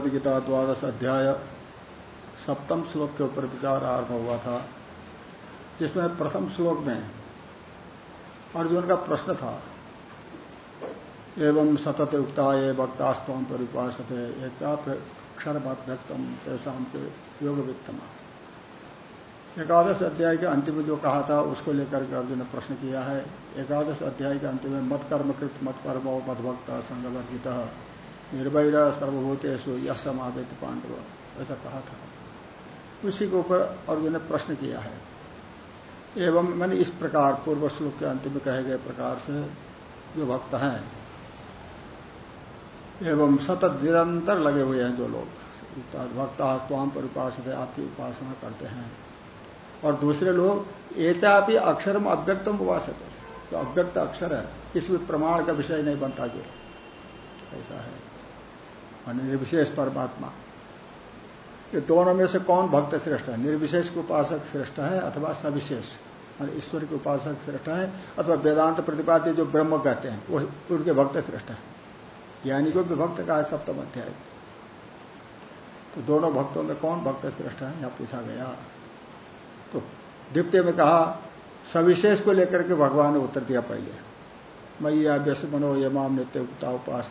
भगवद गीता द्वादश अध्याय सप्तम श्लोक के ऊपर विचार आरंभ हुआ था, जिसमें प्रथम श्लोक में अर्जुन का प्रश्न था, एवं सतत उक्ता ये वक्तास्तम पर परिपाशते ये चाक्षर व्यक्तम तेसाम के योग वित्तम एकादश अध्याय के अंतिम में जो कहा था, उसको लेकर के अर्जुन ने प्रश्न किया है, एकादश अध्याय के अंतिम में मत कर्मकृत मत कर्म मत भक्ता निर्भय सर्वभूतेशु यह समावेत पांडव, ऐसा कहा था। उसी के ऊपर अर्जुन ने प्रश्न किया है। एवं मैंने इस प्रकार पूर्व श्लोक के अंतिम में कहे गए प्रकार से जो भक्त हैं, एवं सतत निरंतर लगे हुए हैं जो लोग, भक्त स्वाम पर उपास आपकी उपासना करते हैं। और दूसरे लोग एचा भी अक्षरम अव्यक्तम उपासते जो अव्यक्त अक्षर है, किसी भी प्रमाण का विषय नहीं बनता जो। ऐसा है। निर्विशेष परमात्मा। ये दोनों में से कौन भक्त श्रेष्ठ है? निर्विशेष के उपासक श्रेष्ठ है अथवा सविशेष? ईश्वर के उपासक श्रेष्ठ है अथवा वेदांत प्रतिपाद्य जो ब्रह्म कहते हैं, वो उनके भक्त श्रेष्ठ है। ज्ञानी को भी भक्त का है सप्तम अध्याय तो दोनों भक्तों में कौन भक्त श्रेष्ठ है? यहाँ पूछा गया। तो द्वितीय में कहा, सविशेष को लेकर के भगवान ने उत्तर दिया पहले। मैया व्यस मनो यमाम नित्य उक्ता उपास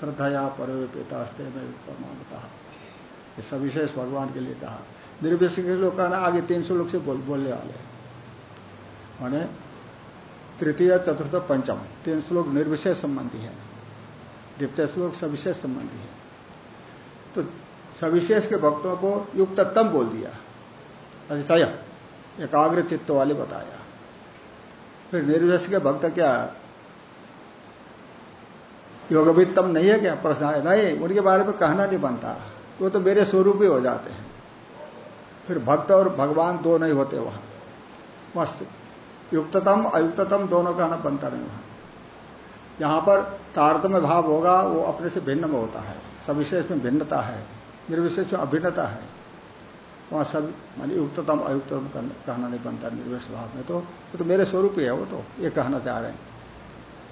श्रद्धाया परवे पितास्ते में उत्तम ये सविशेष भगवान के लिए कहा। निर्विशेष लोग कहना आगे तीन सौ लोग से बोल, बोलने वाले माने तृतीय चतुर्थ पंचम तीन श्लोक निर्विशेष संबंधी है। द्वितीय श्लोक सविशेष संबंधी है। तो सविशेष के भक्तों को युक्ततम बोल दिया। अतिशय एकाग्र चित्त वाले बताया। फिर निर्विशेष के भक्त क्या योगवित्तम नहीं है क्या? प्रश्न है नहीं, उनके बारे में कहना नहीं बनता। वो तो मेरे स्वरूप ही हो जाते हैं। फिर भक्त और भगवान दो नहीं होते वहाँ। बस, युक्ततम, अयुक्ततम दोनों कहना बनता नहीं वहाँ। यहाँ पर तारतम्य भाव होगा, वो अपने से भिन्न में होता है। सविशेष में भिन्नता है, निर्विशेष में अभिन्नता है। वहाँ सब, मान युक्ततम, अयुक्ततम कहना नहीं बनता निर्विश भाव में। तो तो मेरे स्वरूप ही है, वो तो ये कहना चाह रहे हैं।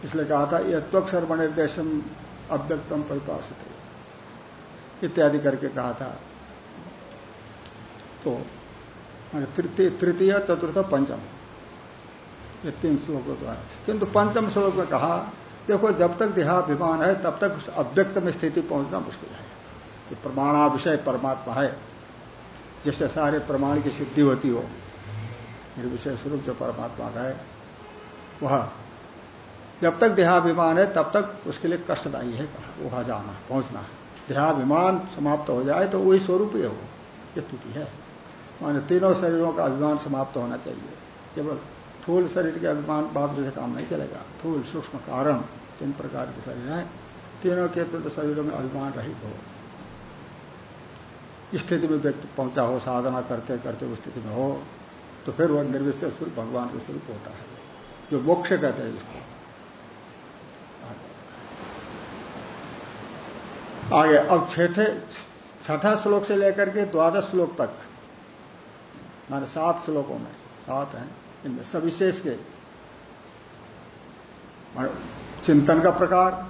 इसलिए कहा था, ये त्वक निर्देशम अव्यक्तम परिपाषित इत्यादि करके कहा था। तो तृतीय चतुर्थ, पंचम। ये तीन श्लोकों द्वारा। किंतु पंचम श्लोक में कहा, देखो, जब तक देहाभिमान है, तब तक उस अव्यक्त में स्थिति पहुँचना मुश्किल है। ये प्रमाणा विषय परमात्मा है। जिससे सारे प्रमाण की सिद्धि होती हो निर्विषय स्वरूप जो परमात्मा का है, वह जब तक देहाभिमान है, तब तक उसके लिए कष्टदायी है, कहा, वहाँ जाना, पहुँचना। देहाभिमान समाप्त हो जाए तो वही स्वरूप ही हो ये स्थिति है। माने तीनों शरीरों का अभिमान समाप्त होना चाहिए। केवल थूल शरीर के अभिमान बाद से काम नहीं चलेगा। थूल, सूक्ष्म कारण, तीन प्रकार के शरीर हैं। तीनों के तो शरीरों में अभिमान रहित हो। स्थिति में व्यक्ति पहुँचा हो, साधना करते करते उस स्थिति में हो तो फिर वह निर्विशेष स्वरूप भगवान के स्वरूप होता है। जो मोक्ष कहते हैं इसको आगे, अब छठे, छठा श्लोक से लेकर के द्वादश श्लोक तक, माने सात श्लोकों में, सात हैं, इनमें सविशेष के चिंतन का प्रकार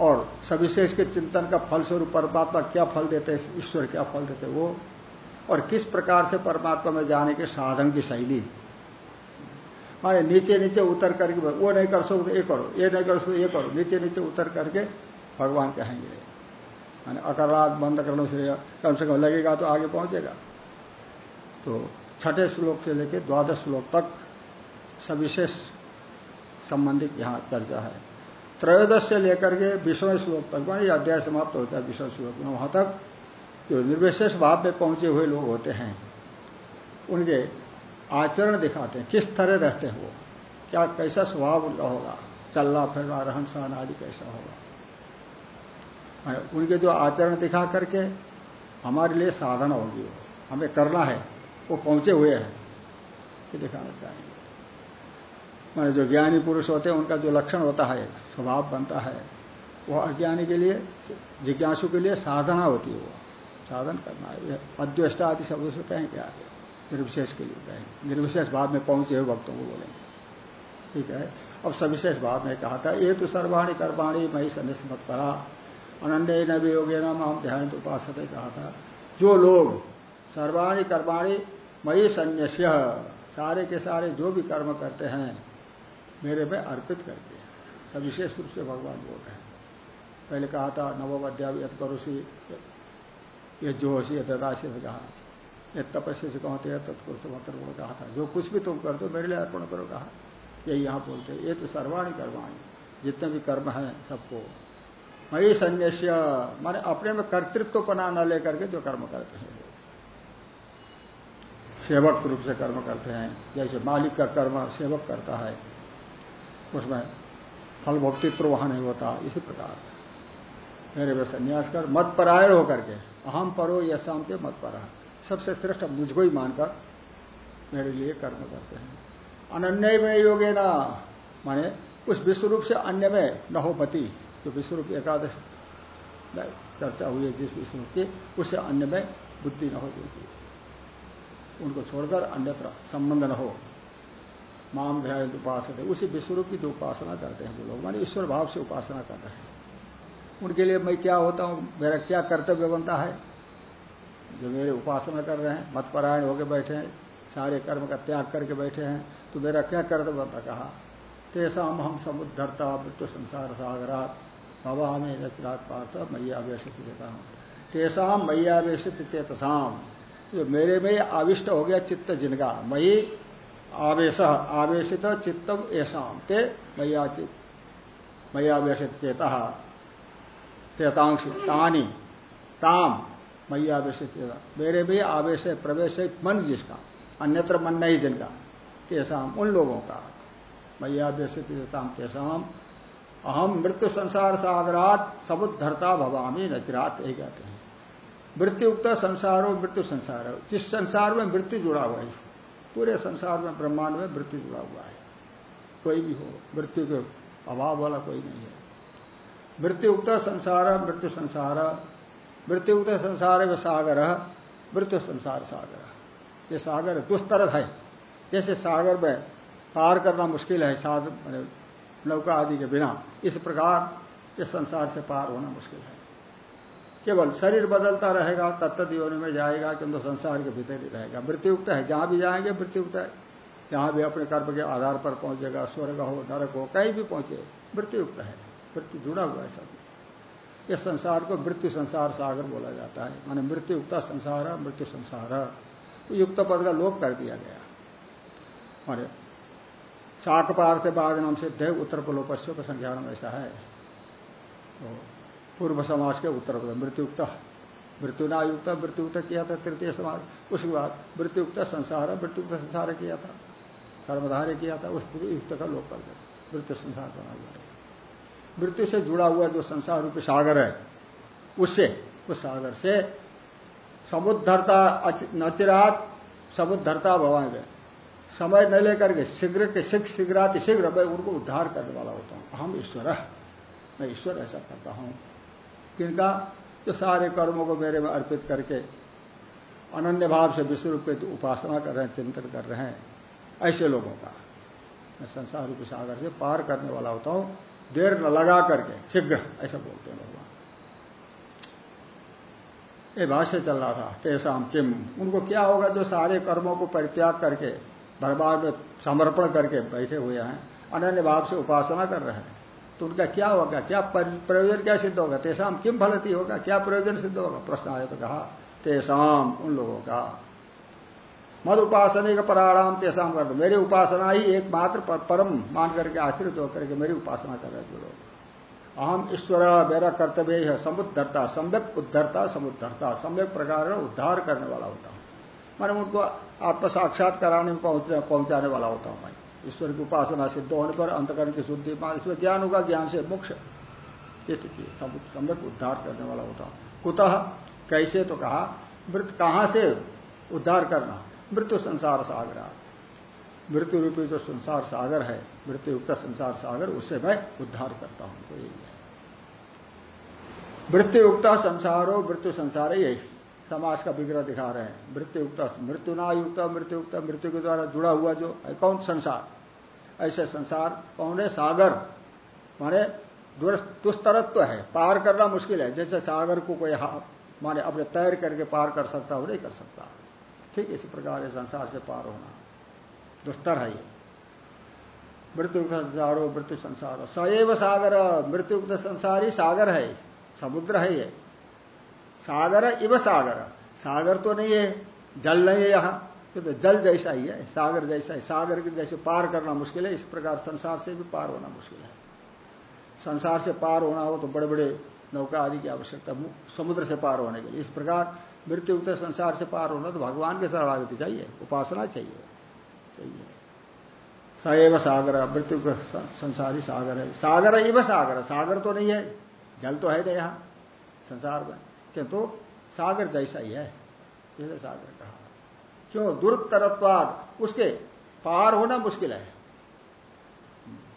और सविशेष के चिंतन का फल स्वरूप परमात्मा क्या फल देते हैं, ईश्वर क्या फल देते वो, और किस प्रकार से परमात्मा में जाने के साधन की शैली माने नीचे नीचे उतर करके, वो नहीं कर सकते, ये करो, ये नहीं कर सकते, ये करो, नीचे नीचे उतर करके भगवान कहेंगे। माने अकराध बंद करने से कम से कम लगेगा तो आगे पहुंचेगा। तो छठे श्लोक से लेकर द्वादश श्लोक तक सविशेष संबंधित यहाँ चर्चा है। त्रयोदश से लेकर के विषम श्लोक तक ये अध्याय समाप्त होता है विषम श्लोक में। वहाँ तक जो निर्विशेष भाव में पहुँचे हुए लोग होते हैं, उनके आचरण दिखाते हैं, किस तरह रहते हैं वो, क्या कैसा स्वभाव उनका होगा चलना फिरना रहन सहन आदि कैसा होगा। उनके जो आचरण दिखा करके हमारे लिए साधन होगी हमें करना है, वो पहुँचे हुए हैं। ये दिखाना चाहेंगे। माने जो ज्ञानी पुरुष होते हैं, उनका जो लक्षण होता है, स्वभाव बनता है, वो अज्ञानी के लिए, जिज्ञासु के लिए साधना होती है वो। साधन करना है। अद्वेष्टा आदि शब्दों से कहें क्या निर्विशेष के लिए कहें निर्विशेष भाव में पहुँचे हुए भक्तों को बोलेंगे। ठीक है? अब सविशेष भाव में कहा था ये तो सर्वाणी कर्माणी मई सन्निस मत करा अनन्य न योगे नाम हम ध्यान उपासक कहा था। जो लोग सर्वाणी कर्माणी मई संन्यास्य, सारे के सारे जो भी कर्म करते हैं, मेरे में अर्पित करते हैं सब विशेष रूप से भगवान बोल रहे हैं। पहले कहा था नवम अध्याय यथ करोसी ये जो होशी यथाशी ने कहा ये तपस्या से कहते हैं तत्पुरुष मंत्र कहा था। जो कुछ भी तुम कर दो, मेरे लिए अर्पण करो कहा। यही यहाँ बोलते ये तो सर्वाणी कर्माणी, जितने भी कर्म हैं सबको मई संन्यास्य, माने अपने में कर्तृत्व पना न लेकर के जो कर्म करते हैं। सेवक रूप से कर्म करते हैं। जैसे मालिक का कर्म सेवक करता है, उसमें फल भोक्तित्व वहाँ नहीं होता, इसी प्रकार। मेरे में संन्यास कर मत परायण होकर के अहम परो या शांति मत परा सबसे श्रेष्ठ मुझको ही मानकर मेरे लिए कर्म करते हैं। अनन्य में योगे ना माने उस विश्व रूप से अन्य में न हो पति। जो विश्व रूप एकादश चर्चा हुई है, जिस रूप की उससे अन्य में बुद्धि न हो जाती। उनको छोड़कर अन्यत्र संबंध न हो। माम ध्यान उपासक है उसी विश्वरूप की जो उपासना करते हैं जो लोग, मानी ईश्वर भाव से उपासना कर रहे हैं। उनके लिए मैं क्या होता हूँ, मेरा क्या कर्तव्य बनता है? जो मेरे उपासना कर रहे हैं मतपरायण होकर बैठे हैं, सारे कर्म का त्याग करके बैठे हैं तो मेरा क्या कर्तव्य बनता कहा, तेसाम हम समुद्धरता, मृत्यु संसार सागरात। भवा में रात पार्थ मैया आवेशित देता हूँ तेसाम मैया आवेशित चेतसाम जो मेरे में आविष्ट हो गया चित्त जिनका मई आवेश, आवेशित चित्तम ऐसाम ते मैया चित मैयावेशित चेता, चेतांश, तानी, ताम मैयावेशित चेता। मेरे भी आवेश प्रवेश मन जिसका, अन्यत्र मन नहीं जिनका तेसाम उन लोगों का। मैया व्यसिताम तेसाम अहम मृत्यु संसार सागरात समुद्धरता भवामी नचिरात यही कहते हैं। मृत्यु उक्त संसार हो मृत्यु संसार। हो जिस संसार में मृत्यु जुड़ा हुआ है, पूरे संसार में, ब्रह्मांड में मृत्यु जुड़ा हुआ है। कोई भी हो, मृत्यु के अभाव वाला कोई नहीं है। मृत्यु उक्त संसार, मृत्यु संसार, मृत्यु उक्त संसार में सागर, मृत्यु संसार सागर। ये सागर दुस्तर है। जैसे सागर में पार करना मुश्किल है साधन नौका आदि के बिना इस प्रकार इस संसार से पार होना मुश्किल है। केवल शरीर बदलता रहेगा तत्त योनि में जाएगा, किंतु संसार के भीतर ही रहेगा। मृत्युक्त है, जहाँ भी जाएँगे मृत्युक्त है। जहाँ भी अपने कर्म के आधार पर पहुंचेगा, स्वर्ग हो, नरक हो, कहीं भी पहुँचे मृत्युयुक्त है। मृत्यु जुड़ा हुआ है सब। इस संसार को मृत्यु संसार सागर बोला जाता है। माने मृत्युक्ता संसार, मृत्यु संसार। युक्त पद का लोप कर दिया गया। माने शाक पार्थ बाद नाम से देव उत्तर पलोपस्व का संज्ञान ऐसा है। तो पूर्व समाज के उत्तर पद मृत्युक्त मृत्युना युक्त मृत्युक्त किया था, तृतीय समाज, उसके बाद मृत्युक्त संसार है मृत्युक्त संसार किया था कर्मधार्य किया था, उस युक्त का लोक कर दिया, मृत्यु संसार बना हुआ है मृत्यु से जुड़ा हुआ जो संसार रूपी सागर है, उससे, उस सागर से समुद्धरता नचिरात समुद्धरता भवन समय न लेकर के शीघ्र के शीघ्र, शीघ्राति शीघ्र मैं उनको उद्धार करने वाला होता हूँ। हम ईश्वर मैं ईश्वर ऐसा करता हूँ। किनका? जो सारे कर्मों को मेरे में अर्पित करके अनन्य भाव से विश्व रूप की उपासना कर रहे हैं, चिंतन कर रहे हैं, ऐसे लोगों का मैं संसार रूप सागर से पार करने वाला होता हूँ। देर न लगा करके, शीघ्र, ऐसा बोलते हैं भगवान। ये भाष्य चल रहा था, तेसाम किम। उनको क्या होगा जो सारे कर्मों को परित्याग करके दरबार में समर्पण करके बैठे हुए हैं अनन्य भाव से उपासना कर रहे हैं। तो उनका क्या होगा? क्या प्रयोजन क्या सिद्ध होगा? तेसाम किम फलती होगा? क्या प्रयोजन सिद्ध होगा? प्रश्न आया तो कहा तेसाम उन लोगों का। मद उपासना का पराणाम तेसाम कर दो। मेरी उपासना ही एकमात्र पर, परम मान करके आश्रित होकर के मेरी उपासना कर रहे जो लोग। अहम ईश्वर मेरा कर्तव्य है समुद्धरता सम्यक उद्धरता समुद्धरता सम्यक प्रकार उद्धार करने वाला होता हूँ। मैंने उनको आत्म साक्षात कराने में पहुँचाने वाला होता हूँ मैं ईश्वर की उपासना सिद्ध होने पर, अंतकरण की शुद्धि इसमें ज्ञान होगा, ज्ञान से मोक्ष। सम्यक उद्धार करने वाला होता हूँ। कुतः? कैसे? तो कहा, मृत कहाँ से? उद्धार करना। मृत्यु संसार सागर। मृत्यु रूपी जो संसार सागर है मृत्यु युक्त संसार सागर उससे मैं उद्धार करता हूँ। तो यही है। मृत्यु युक्त संसारो, मृत्यु संसार यही। समाज का विग्रह दिखा रहे हैं। मृत्यु युक्त मृत्यु ना युक्त मृत्यु के द्वारा जुड़ा हुआ जो है कौन संसार, ऐसे संसार कौन है? सागर। माने दुस्तरत्व है। पार करना मुश्किल है। जैसे सागर को कोई हाथ माने अपने तैर करके पार कर सकता हो, नहीं कर सकता। ठीक इसी प्रकार है संसार से पार होना। दुस्तर है ये। मृत्यु संसारो, मृत्यु संसार। सएव सागर। मृत्यु संसार ही सागर है। समुद्र है ये। सागर इव सागर। सागर तो नहीं है, जल नहीं है यहाँ। तो जल जैसा ही है, सागर जैसा है। सागर के जैसे पार करना मुश्किल है, इस प्रकार संसार से भी पार होना मुश्किल है। संसार से पार होना हो तो बड़े बड़े नौका आदि की आवश्यकता समुद्र से पार होने के लिए। इस प्रकार मृत्यु संसार से पार होना तो भगवान के शरणागति चाहिए, उपासना चाहिए चाहिए। सएव सागर, मृत्यु संसारी सागर है। सागर इव सागर सागर तो नहीं है, जल तो है नहीं यहाँ, संसार में। किंतु सागर जैसा ही है। इसलिए सागर कहा। क्यों? दुर्तरत्वाद उसके पार होना मुश्किल है।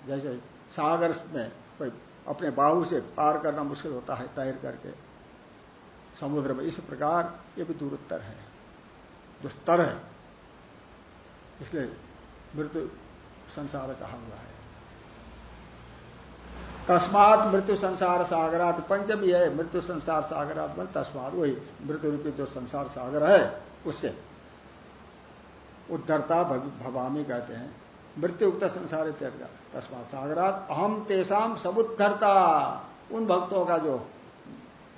जैसे सागर में कोई अपने बाहु से पार करना मुश्किल होता है, तैर करके। समुद्र में इस प्रकार ये भी दुरुत्तर है। दुस्तर है। इसलिए मृत्यु संसार कहा हुआ है। तस्मात मृत्यु संसार सागरात पंचमी है, मृत्यु संसार सागरात में तस्मात वही मृत्यु रूपी जो संसार सागर है, उससे। उद्धरता भवामी कहते हैं मृत्यु उक्त संसार तस्मात सागरात अहम तेसाम समुद्धरता। उन भक्तों का जो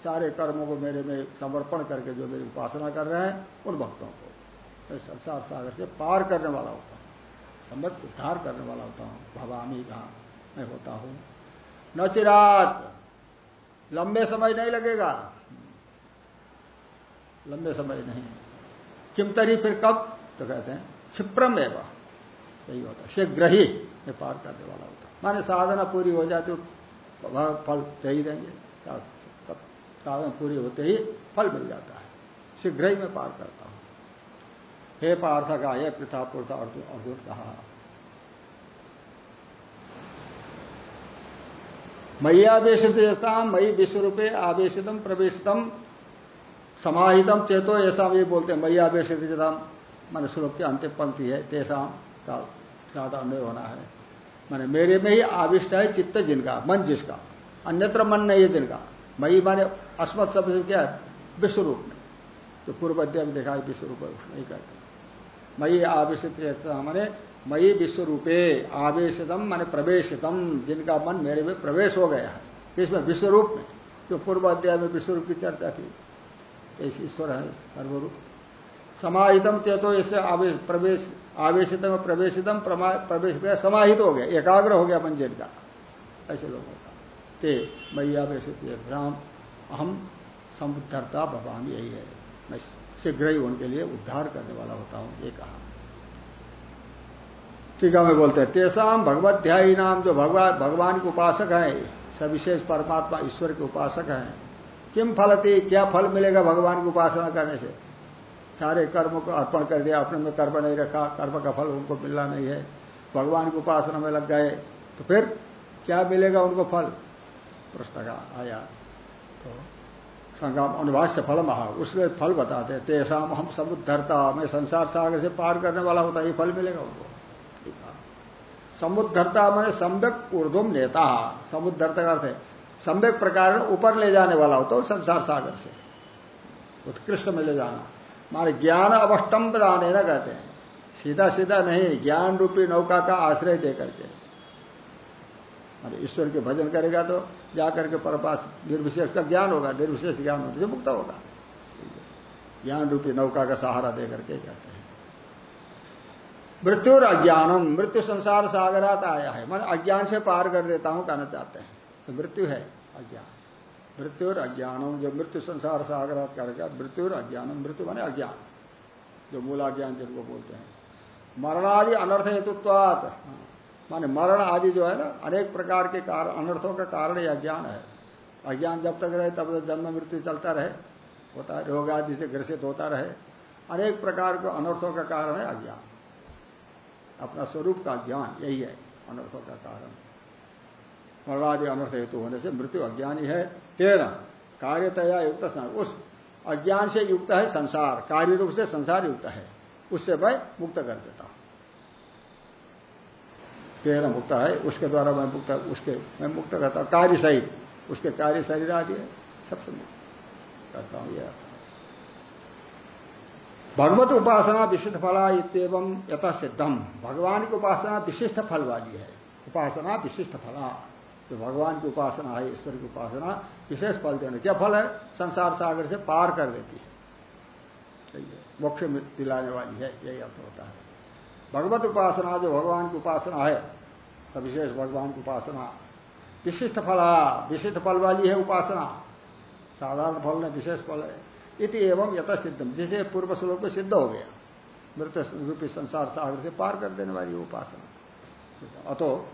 सारे कर्मों को मेरे में समर्पण करके जो मेरी उपासना कर रहे हैं, उन भक्तों को मैं संसार सागर से पार करने वाला होता हूँ उद्धार करने वाला होता हूँ, भवामी कहा मैं होता हूँ। न चिरात लंबे समय नहीं लगेगा। लंबे समय नहीं। किम तरी फिर कब? तो कहते हैं, क्षिप्रम एवं। यही होता है। शीघ्र ही पार करने वाला होता माने साधना पूरी हो जाती तो फल दे ही देंगे। साधना पूरी होते ही फल मिल जाता है। शीघ्र ही मैं पार करता हूँ। हे पार्थ का यह पृथा अर्जुन कहा। मई आवेशित मई विश्व रूपे आवेशितम प्रवेशितम समाहितम चेतो ऐसा भी बोलते हैं मई आवेशित मैंने श्लोक की अंतिम पंक्ति है का साथ अन्वय होना है। माने मेरे में ही आविष्ट है चित्त जिनका, मन जिसका, अन्यत्र मन नहीं है जिनका। मई माने अस्मत शब्द क्या है? विश्व रूप में। तो पूर्व अध्याय देखा विश्व रूप नहीं कहते मई आवेशित माने मई विश्व रूपे आवेशितम माने प्रवेशितम, जिनका मन मेरे में प्रवेश हो गया है। इसमें विश्व रूप में, जो पूर्व अध्याय में विश्व रूप की चर्चा थी। ऐसी ईश्वर है, सर्वरूप। समाहितम चेतो इससे प्रवेश, आवेशितम, प्रवेशितम प्रवेशित समाहित हो गया, एकाग्र हो गया मंजिल का ऐसे लोगों का। ते मई आवेशित हम समुद्धरता भवान यही है। मैं शीघ्र ही उनके लिए उद्धार करने वाला होता हूँ, ये कहा। ठीक में बोलते हैं, तेसाम भगवध्यायी नाम जो भगवान भगवान के उपासक हैं, सविशेष परमात्मा ईश्वर के उपासक हैं। किम फलती, क्या फल मिलेगा भगवान की उपासना करने से? सारे कर्म को अर्पण कर दिया, अपने में कर्म नहीं रखा, कर्म का फल उनको मिलना नहीं है। भगवान की उपासना में लग गए तो फिर क्या मिलेगा उनको फल? प्रश्न का आया। तो संग्राम अनुभाष्य फल महा उसमें फल बताते तेसाम हम समुद्धरता, में संसार सागर से पार करने वाला होता ये फल मिलेगा उनको। समुद्धरता मैंने सम्यक ऊर्धुम नेता। समुद्धरता का अर्थ है, सम्यक प्रकार ऊपर ले जाने वाला होता है संसार सागर से, उत्कृष्ट में ले जाना। मारे ज्ञान अवस्टम प्रदान है ना कहते हैं। सीधा सीधा नहीं, ज्ञान रूपी नौका का आश्रय दे करके। मारे ईश्वर के भजन करेगा तो जाकर के परपास निर्विशेष का ज्ञान होगा, निर्विशेष ज्ञान होने से मुक्त होगा। ज्ञान रूपी नौका का सहारा दे करके कहते हैं। मृत्यु और अज्ञानम मृत्यु संसार सागरात आया है। मन अज्ञान से पार कर देता हूँ, कहना चाहते हैं। तो मृत्यु है अज्ञान। मृत्यु और अज्ञानम जो मृत्यु संसार सागरात करेगा मृत्यु और अज्ञानम मृत्यु माने अज्ञान, जो मूला ज्ञान जिनको बोलते हैं। मरणादि अनर्थ हेतुत्वात, माने मरण आदि जो है ना, अनेक प्रकार के कारण अनर्थों का कारण यह अज्ञान है। अज्ञान जब तक रहे, तब तक जन्म मृत्यु चलता रहे, होता रोग आदि से ग्रसित होता रहे। अनेक प्रकार के अनर्थों का कारण है अज्ञान। अपना स्वरूप का ज्ञान, यही है, अनर्थों का कारण। मरणादि अनर्थ हेतु होने से मृत्यु अज्ञानी है। तेरह कार्यतया युक्त उस अज्ञान से युक्त है संसार, कार्य रूप से संसार युक्त है, उससे मैं मुक्त कर देता हूँ। तेरा मुक्त है, उसके द्वारा मैं मुक्त, उसके, मैं मुक्त करता हूँ। कार्य सहित उसके कार्य शरीर आदि है, सबसे मुक्त करता हूँ यह। भगवत उपासना विशिष्ट फला इतम यथा सिद्धम। भगवान की उपासना विशिष्ट फल वाली है। उपासना विशिष्ट फला। जो तो भगवान की उपासना है, ईश्वर की उपासना विशेष फल देने। क्या फल है? संसार सागर से पार कर देती है। मोक्ष दिलाने वाली है, यही अर्थ होता है। भगवत उपासना जो भगवान की उपासना है तो विशेष भगवान की उपासना। विशिष्ट फला, विशिष्ट फल वाली है उपासना। साधारण फल नहीं, विशेष फल है। इति एवं यथा सिद्धम जिसे पूर्व श्लोक में सिद्ध हो गया। मृत रूपी संसार सागर से पार कर देने वाली उपासना। अतो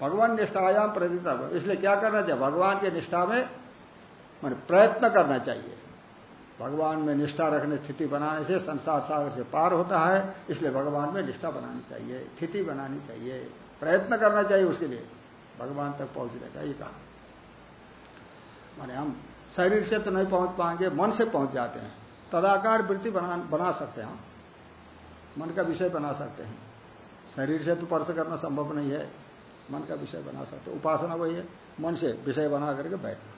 भगवान निष्ठायाम प्रतिता इसलिए क्या करना चाहिए? भगवान के निष्ठा में मान प्रयत्न करना चाहिए। भगवान में निष्ठा रखने, स्थिति बनाने से संसार सागर से पार होता है। इसलिए भगवान में निष्ठा बनानी चाहिए, स्थिति बनानी चाहिए। प्रयत्न करना चाहिए उसके लिए। भगवान तक पहुँचने का ये काम। माने हम शरीर से तो नहीं पहुँच पाएँगे, मन से पहुँच जाते हैं। तदाकार वृत्ति बना बना सकते हैं हम। मन का विषय बना सकते हैं। शरीर से तो स्पर्श करना संभव नहीं है, मन का विषय बना सकते उपासना वही है, मन से विषय बना करके बैठना।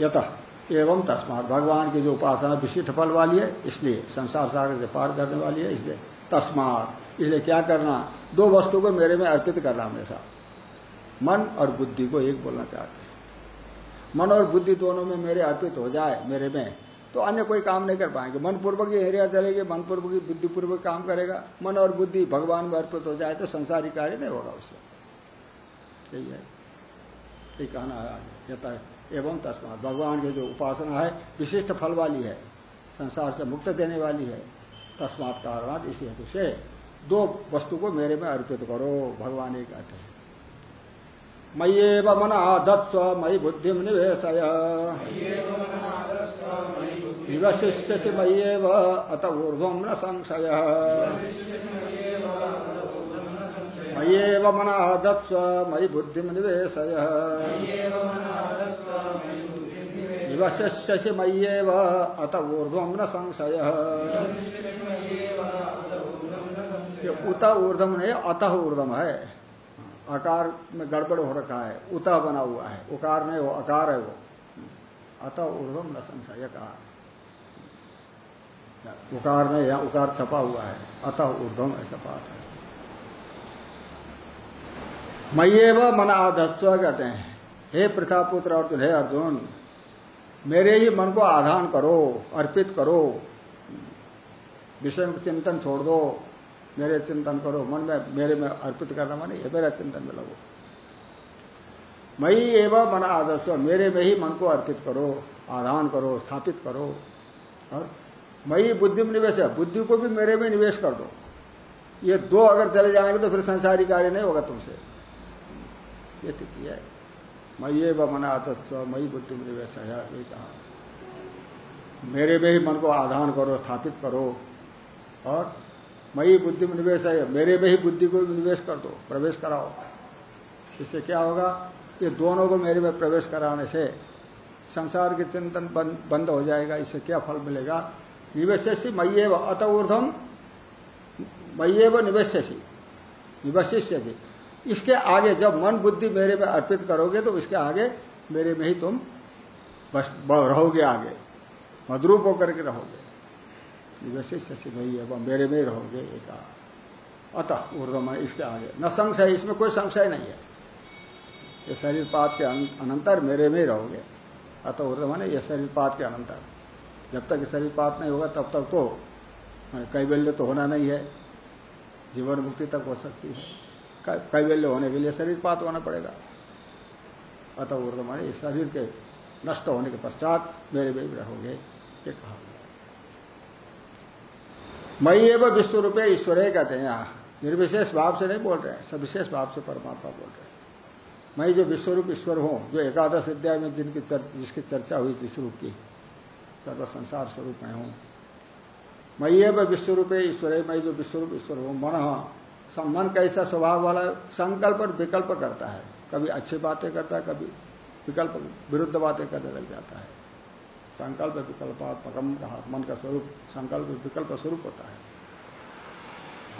यत एवं तस्मात। भगवान की जो उपासना विशिष्ट फल वाली है, इसलिए संसार सागर से पार करने वाली है, इसलिए तस्मात। इसलिए क्या करना? दो वस्तु को मेरे में अर्पित करना हमेशा। मन और बुद्धि को एक बोलना चाहते हैं। मन और बुद्धि दोनों में मेरे अर्पित हो जाए, मेरे में तो अन्य कोई काम नहीं कर पाएँगे। मन पूर्वक ही एरिया चलेगी मन पूर्वक ही बुद्धि पूर्वक काम करेगा। मन और बुद्धि भगवान में अर्पित हो जाए तो संसारी कार्य नहीं होगा उससे। यही है। ये कहना है आगे एवं तस्मात। भगवान की जो उपासना है, विशिष्ट फल वाली है, संसार से मुक्त देने वाली है। तस्मात कारणात इसी हेतु से दो वस्तु को मेरे में अर्पित करो, भगवान एक कहते हैं। मय्येव मन आदत्स्व मयि बुद्धि निवेशय। निवशिष्यसि मय्येव अत ऊर्ध्वं न संशय। मय्येव मन आदत्स्व मयि बुद्धि निवेशय। निवशिष्यसि मय्येव अत ऊर्ध्वं न संशय। उत ऊर्धम नहीं, अतः ऊर्धम है। आकार में गड़बड़ हो रखा है, उता बना हुआ है। उकार नहीं, वो अकार है वो। अतः ऊर्धम न संशय कहा उकार में यहाँ उकार छपा हुआ है। अतः ऊर्धम ऐसा पाठ है। मयेव मन आधत्स्व कहते हैं। हे पुत्र अर्जुन, हे अर्जुन, मेरे ही मन को आधान करो, अर्पित करो। विषय चिंतन छोड़ दो। मेरे चिंतन करो, मन में, मेरे में अर्पित करना माने, ये मेरा चिंतन में लगो। मई एवं मन आदर्श, मेरे में ही मन को अर्पित करो आधान करो, स्थापित करो। और मई बुद्धि में निवेश है, बुद्धि को भी मेरे में निवेश कर दो। ये दो अगर चले जाएँगे तो फिर संसारी कार्य नहीं होगा तुमसे। ये स्थिति है मई एवं मन आदर्श, मई बुद्धि में निवेश है कहा। मेरे में ही मन को आधान करो, स्थापित करो। और मई बुद्धि में निवेश है मेरे में ही बुद्धि को निवेश कर दो प्रवेश कराओ। इससे क्या होगा? ये दोनों को मेरे में प्रवेश कराने से संसार के चिंतन बंद, हो जाएगा इससे क्या फल मिलेगा? निवेश्यसी मय्यव अत ऊर्धम मय्यव निवेश्यसी निवशिष्य भी इसके आगे जब मन बुद्धि मेरे में अर्पित करोगे तो इसके आगे मेरे में ही तुम बस रहोगे आगे। मधुरूप होकर के रहोगे। से नहीं है, वह मेरे में रहोगे एक अतः ऊर्धम इसके आगे। न संशय, इसमें कोई संशय नहीं है। ये शरीर पात के अनंतर मेरे में ही रहोगे। अतः ऊर्धम है, ये शरीर पात के अनंतर। जब तक शरीर पात नहीं होगा, तब तक तो कैबल्य तो होना नहीं है। जीवन मुक्ति तक हो सकती है। कैबल्य होने के लिए शरीर पात होना पड़ेगा। अतः ऊर्धम है शरीर के नष्ट होने के पश्चात मेरे में रहोगे, ये कहा। मई एवं विश्व रुपये ईश्वर कहते हैं यहाँ। निर्विशेष भाव से नहीं बोल रहे हैं सविशेष भाव से परमात्मा बोल रहे हैं। मैं जो विश्वरूप ईश्वर हूँ जो एकादश अध्याय में जिनकी चर, जिसकी चर्चा हुई जिस रूप की सर्व संसार स्वरूप में हूँ। मैं विश्व रुपये ईश्वर है मैं जो विश्वरूप ईश्वर हूँ मन मन कैसा स्वभाव वाला संकल्प और विकल्प करता है। कभी अच्छी बातें करता है कभी विकल्प विरुद्ध बातें करने लग जाता है। संकल्प विकल्पात्मकम कहा, मन का स्वरूप, संकल्प विकल्प स्वरूप होता है।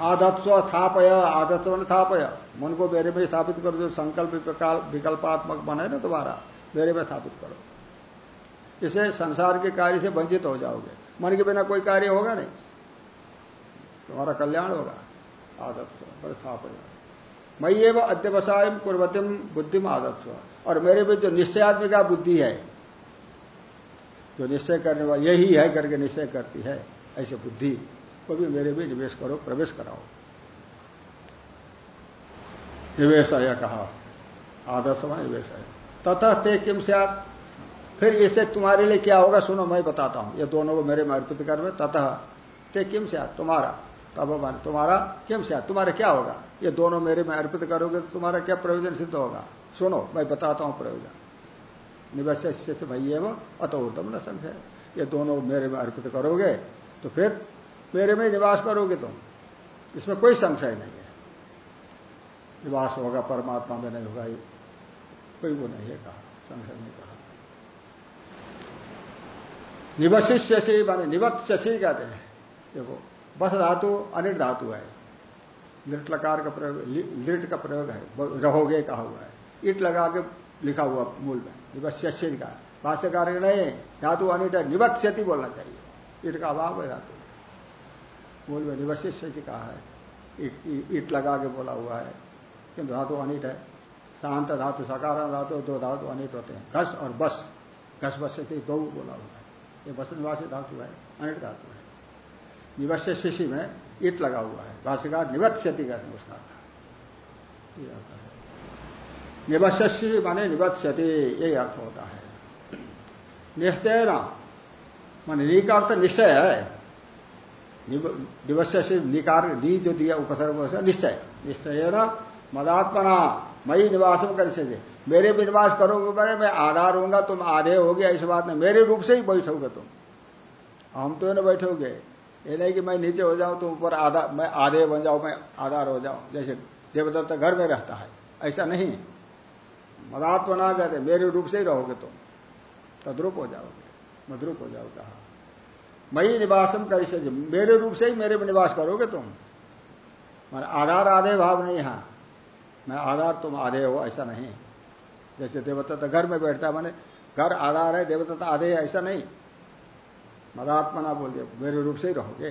आदत्व थापय आदत्व ने थापय मन को मेरे में स्थापित करो, जो संकल्प विकल्पात्मक बने ना दोबारा मेरे में स्थापित करो। इसे संसार के कार्य से वंचित हो जाओगे। मन के बिना कोई कार्य होगा नहीं। तुम्हारा कल्याण होगा। आदत्व बड़े स्थापय। मैं ये अध्यवसाय कुर्वतिम बुद्धिम आदत्व और मेरे में जो निश्चयात्मिका बुद्धि है जो निश्चय करने वाला, यही है करके निश्चय करती है, ऐसे बुद्धि। को भी मेरे भी निवेश करो, प्रवेश कराओ। निवेश आया कहा। आदर्श में निवेश आया। तथा ते किम से आप फिर इसे तुम्हारे लिए क्या होगा सुनो, मैं बताता हूँ। ये दोनों को मेरे अर्पित कर में तथा ते किम से तुम्हारा। तब मान तुम्हारा किम से तुम्हारे क्या होगा? ये दोनों मेरे में अर्पित करोगे तो तुम्हारा क्या प्रयोजन सिद्ध होगा? सुनो, मैं बताता हूँ प्रयोजन। निवेश से भैया वो अत उत्तम न संशय। ये दोनों मेरे में अर्पित करोगे तो फिर मेरे में निवास करोगे तुम। इसमें कोई संशय नहीं है। निवास होगा, परमात्मा में नहीं होगा कोई वो नहीं है कहा, संशय नहीं कहा। निवशिष्य से माने निवत शशि कहते हैं। देखो, बस धातु अनिट धातु है। लिट लकार का प्रयोग लिट का प्रयोग है। रहोगे कहा हुआ है। इट लगा के लिखा हुआ मूल में। निवश्य का भाष्यकार नहीं धातु अनिट है निवत्स्यति बोलना चाहिए। इट का अभाव है धातु। मूल में निवश्य कहा है। ईट लगा के बोला हुआ है किंतु धातु अनिट है। शांत धातु सकार धातु, दो धातु अनिट होते हैं। घस और बस। घस बस से दो बोला हुआ है। ये बस निवासी धातु है, अनिट धातु है। निवश्य शिशि में ईट लगा हुआ है। भाष्यकार निवत्स्यति कहते हैं उसका अर्थ निवश्य माने निवत्स्यति यही अर्थ होता है। निश्चय ना मान नी का अर्थ निश्चय है। निवश्य से निकार नी जो दिया उपसर्ग निश्चय निश्चय। ना मदात्मना मई निवासम कर सके मेरे भी निवास करोगे मैंने मैं आधार होऊँगा, तुम आधे हो होगे ऐसी बात नहीं मेरे रूप से ही बैठोगे तुम। हम तो ना बैठोगे। ये नहीं कि मैं नीचे हो जाऊँ, तुम ऊपर आधा, मैं आधे बन जाऊँ, मैं आधार हो जाऊँ। जैसे देवदत्त घर में रहता है, ऐसा नहीं मदात्मना कहते मेरे रूप से ही रहोगे तुम। तद्रुप हो जाओगे, मद्रुप हो जाओ कहा मई निवासम कर मेरे रूप से ही मेरे में निवास करोगे तुम। मान आधार आधे भाव नहीं यहाँ मैं आधार तुम आधे हो, ऐसा नहीं। जैसे देवता तो घर में बैठता है, मैंने घर आधार है, देवता तो आधे है ऐसा नहीं। मदात्मा ना बोल दिया, मेरे रूप से ही रहोगे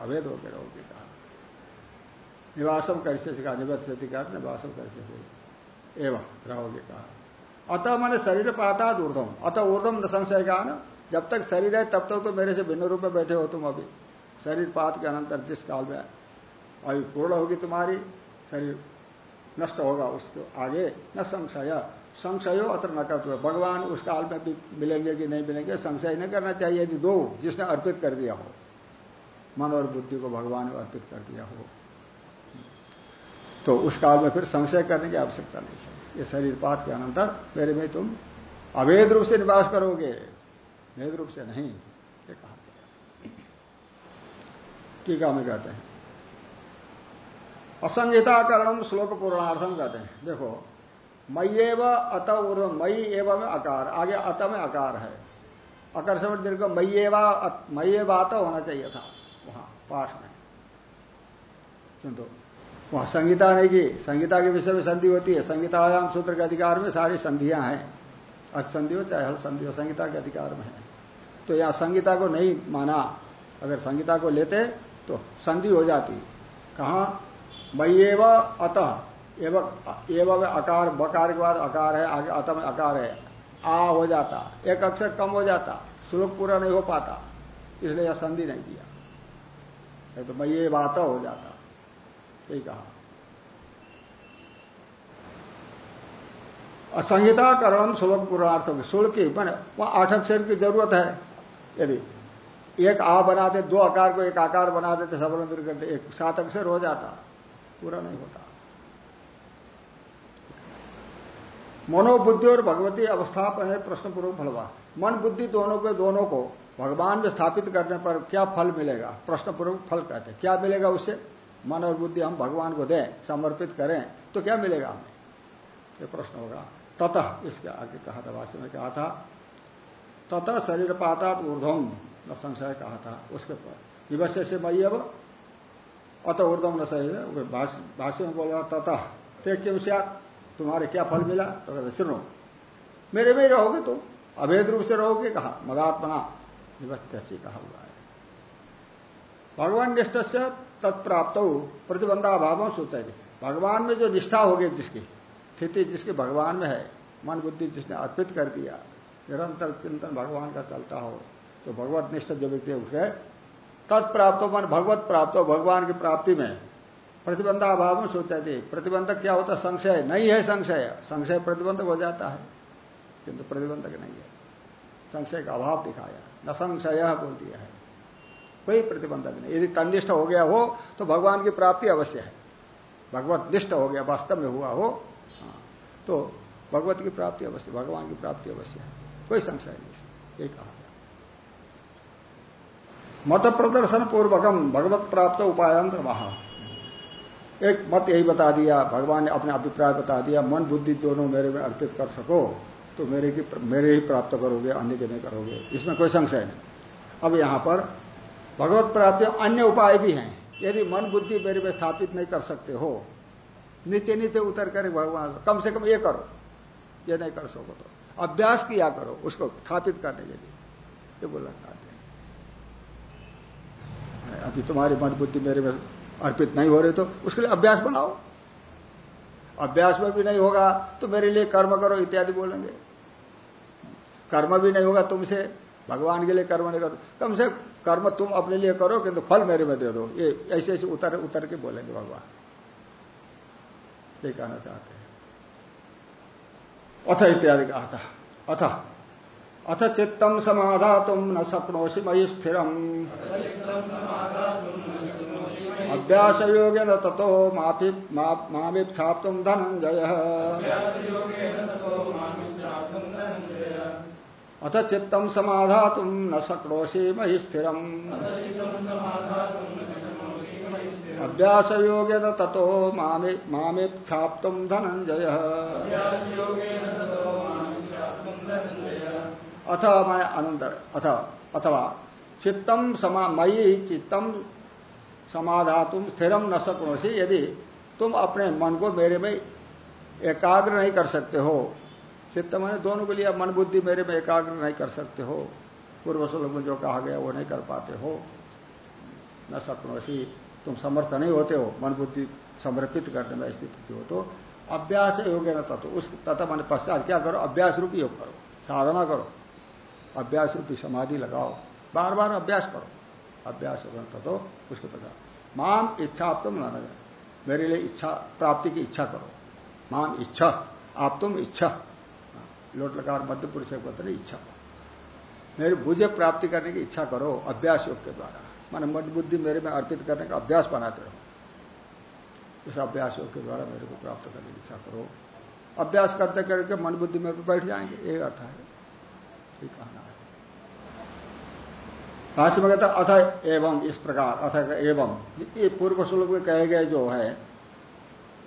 अवैध होकर रहोगे। कहा निवासम कैसे कहा निवृत्ति का निवासम कैसे एवं रहोगे कहा अतः मैंने शरीर पाता ऊर्धम अतः ऊर्धम न संशय कहा ना, जब तक शरीर है, तब तक तो मेरे से भिन्न रूप में बैठे हो तुम अभी। शरीर पात के अनंतर जिस काल में आयु पूर्ण होगी तुम्हारी, शरीर नष्ट होगा उसके आगे न संशय। संशयो अत्र न करते भगवान उस काल में भी मिलेंगे कि नहीं मिलेंगे, संशय नहीं करना चाहिए यदि दो जिसने अर्पित कर दिया हो। मन और बुद्धि को भगवान को अर्पित कर दिया हो। तो उस काल में फिर संशय करने की आवश्यकता नहीं। है ये शरीर पात के अनंतर मेरे में तुम अवैध रूप से निवास करोगे। भेद रूप से नहीं, ये कहा टीका में कहते हैं। असंहिताकरण श्लोक पूर्णार्थम कहते हैं। देखो मई व अत उर्व मई एवं में अकार। आगे अत में अकार है। अकर्षण दीर्घ मई एवा मई अत होना चाहिए था वहाँ, पाठ में। किंतु वहाँ संगीता नहीं की। संगीता के विषय में संधि होती है। संगीतायाम सूत्र के अधिकार में सारी संधियाँ हैं। अच संधि हो चाहे हल संधि हो, संगीता के अधिकार में है। तो यहाँ संगीता को नहीं माना। अगर संगीता को लेते तो संधि हो जाती। कहा? मयेव अतः। एवं अकार बकार के बाद अकार है, आगे अत में अकार है। आ हो जाता। एक अक्षर कम हो जाता। श्लोक पूरा नहीं हो पाता। इसलिए यह संधि नहीं किया। तो मैं ये बात हो जाता। यही कहा। असंहिता करण श्लोक पूर्णार्थ शुल्क की, मैंने वहाँ आठ अक्षर की ज़रूरत है। यदि एक आ बनाते, दो आकार को एक आकार बना देते सबरंद्र करते, एक सात अक्षर हो जाता, पूरा नहीं होता। मनोबुद्धि और भगवती अवस्थापन है प्रश्न पूर्वक फलवा। मन बुद्धि दोनों के दोनों को भगवान में स्थापित करने पर क्या फल मिलेगा? प्रश्न पूर्वक फल कहते क्या मिलेगा उससे मन और बुद्धि हम भगवान को दें, समर्पित करें तो क्या मिलेगा हमें? ये प्रश्न होगा। ततः, इसके आगे कहा था वास्तव में कहा था तथा शरीर पातात ऊर्धम न संशय कहा था, उसके पर निवश्य से मई अब, अत ऊर्धम न सही भाष्य में बोल तथा ते क्यों से तुम्हारे क्या फल मिला? तो कहते, सुनो, मेरे में रहोगे तुम। अभेद रूप से रहोगे, कहा, मदात्मना। निवत्य कहा हुआ है। भगवान निष्ठ तत्प्राप्त प्रतिबंधाभाव सोचा भगवान में जो निष्ठा होगी जिसकी, स्थिति जिसकी भगवान में है, मन बुद्धि जिसने अर्पित कर दिया, निरंतर चिंतन भगवान का चलता हो तो भगवत निष्ठ जो व्यक्ति उठे तत्प्राप्त हो, मन भगवत प्राप्त हो, भगवान की प्राप्ति में प्रतिबंधाभाव में सोचा थी प्रतिबंधक क्या होता संशय नहीं है संशय। संशय प्रतिबंधक हो जाता है, किंतु प्रतिबंधक नहीं है। संशय का अभाव दिखाया न संशय बोल दिया है। कोई प्रतिबंधक नहीं। यदि तनिष्ठ हो गया हो तो भगवान की प्राप्ति अवश्य है। भगवत निष्ठ हो गया वास्तव में हुआ हो हाँ, तो भगवत की प्राप्ति अवश्य भगवान की प्राप्ति अवश्य है। कोई संशय नहीं ये कहा मत प्रदर्शन पूर्वकम भगवत प्राप्त उपायंत्र वहाँ। एक मत यही बता दिया भगवान ने अपने अभिप्राय बता दिया मन बुद्धि दोनों मेरे में अर्पित कर सको तो मेरे की मेरे ही प्राप्त करोगे अन्य के नहीं करोगे। इसमें कोई संशय नहीं। अब यहाँ पर भगवत प्राप्ति अन्य उपाय भी हैं। यदि मन बुद्धि मेरे में स्थापित नहीं कर सकते हो नीचे नीचे उतर कर भगवान, कम से कम ये करो। ये नहीं कर सको तो। अभ्यास किया करो उसको स्थापित करने के लिए। ये बोलना चाहते हैं। अभी तुम्हारी मन बुद्धि मेरे में अर्पित नहीं हो रहे तो उसके लिए अभ्यास बनाओ। अभ्यास में भी नहीं होगा तो मेरे लिए कर्म करो इत्यादि बोलेंगे। कर्म भी नहीं होगा तुमसे, भगवान के लिए कर्म नहीं करो। कम से कर्म तुम अपने लिए करो किंतु फल मेरे में दे दो। ये ऐसे ऐसे उतर उतर के बोलेंगे भगवान। ये कहना चाहते हैं। अथ इत्यादि कहा था अथ। अथ चित्तम समाधा तुम न शक्नोसी मई स्थिरम। अभ्यास योगे न तथो मामी छाप तुम धनंजय अथ चित्तम समाधा तुम न शक्नोसी मई स्थिर अभ्यास योगे न तथो मामे छाप धनंजय अथ मैं अनंतर अथ अथवा चित्तम समा मई चित्तम समाधा तुम स्थिरम न शक्नोसी यदि तुम अपने मन को मेरे में एकाग्र नहीं कर सकते हो। चित्त मैंने दोनों के लिए मन बुद्धि मेरे में एकाग्र नहीं कर सकते हो। पूर्व श्लोक में जो कहा गया, वो नहीं कर पाते हो। न सपनोसी तुम समर्थ नहीं होते हो, मन बुद्धि समर्पित करने में स्थिति हो तो अभ्यास योग्य न तत्व। उस तथा मैंने पश्चात क्या करो? अभ्यास रूपी योग करो, साधना करो। अभ्यास रूपी समाधि लगाओ। बार बार अभ्यास करो। अभ्यास योग्य तो उसके पता माम इच्छा आप तुम न मेरे लिए इच्छा, प्राप्ति की इच्छा करो। माम इच्छा, आप तुम इच्छा। लोट लकार मध्य पुरुष पत्र इच्छा मेरी भुजे प्राप्ति करने की इच्छा करो, अभ्यास योग के द्वारा। माने मन बुद्धि मेरे में अर्पित करने का अभ्यास बनाते रहो। इस अभ्यास योग के द्वारा मेरे को प्राप्त करने की इच्छा करो। अभ्यास करते करके मन बुद्धि में भी बैठ जाएँगे ये अर्थ है। ये कहना है। भाष्य में कहता अथ एवं, इस प्रकार, अथ एवं। पूर्व श्लोक में कहे गए जो है,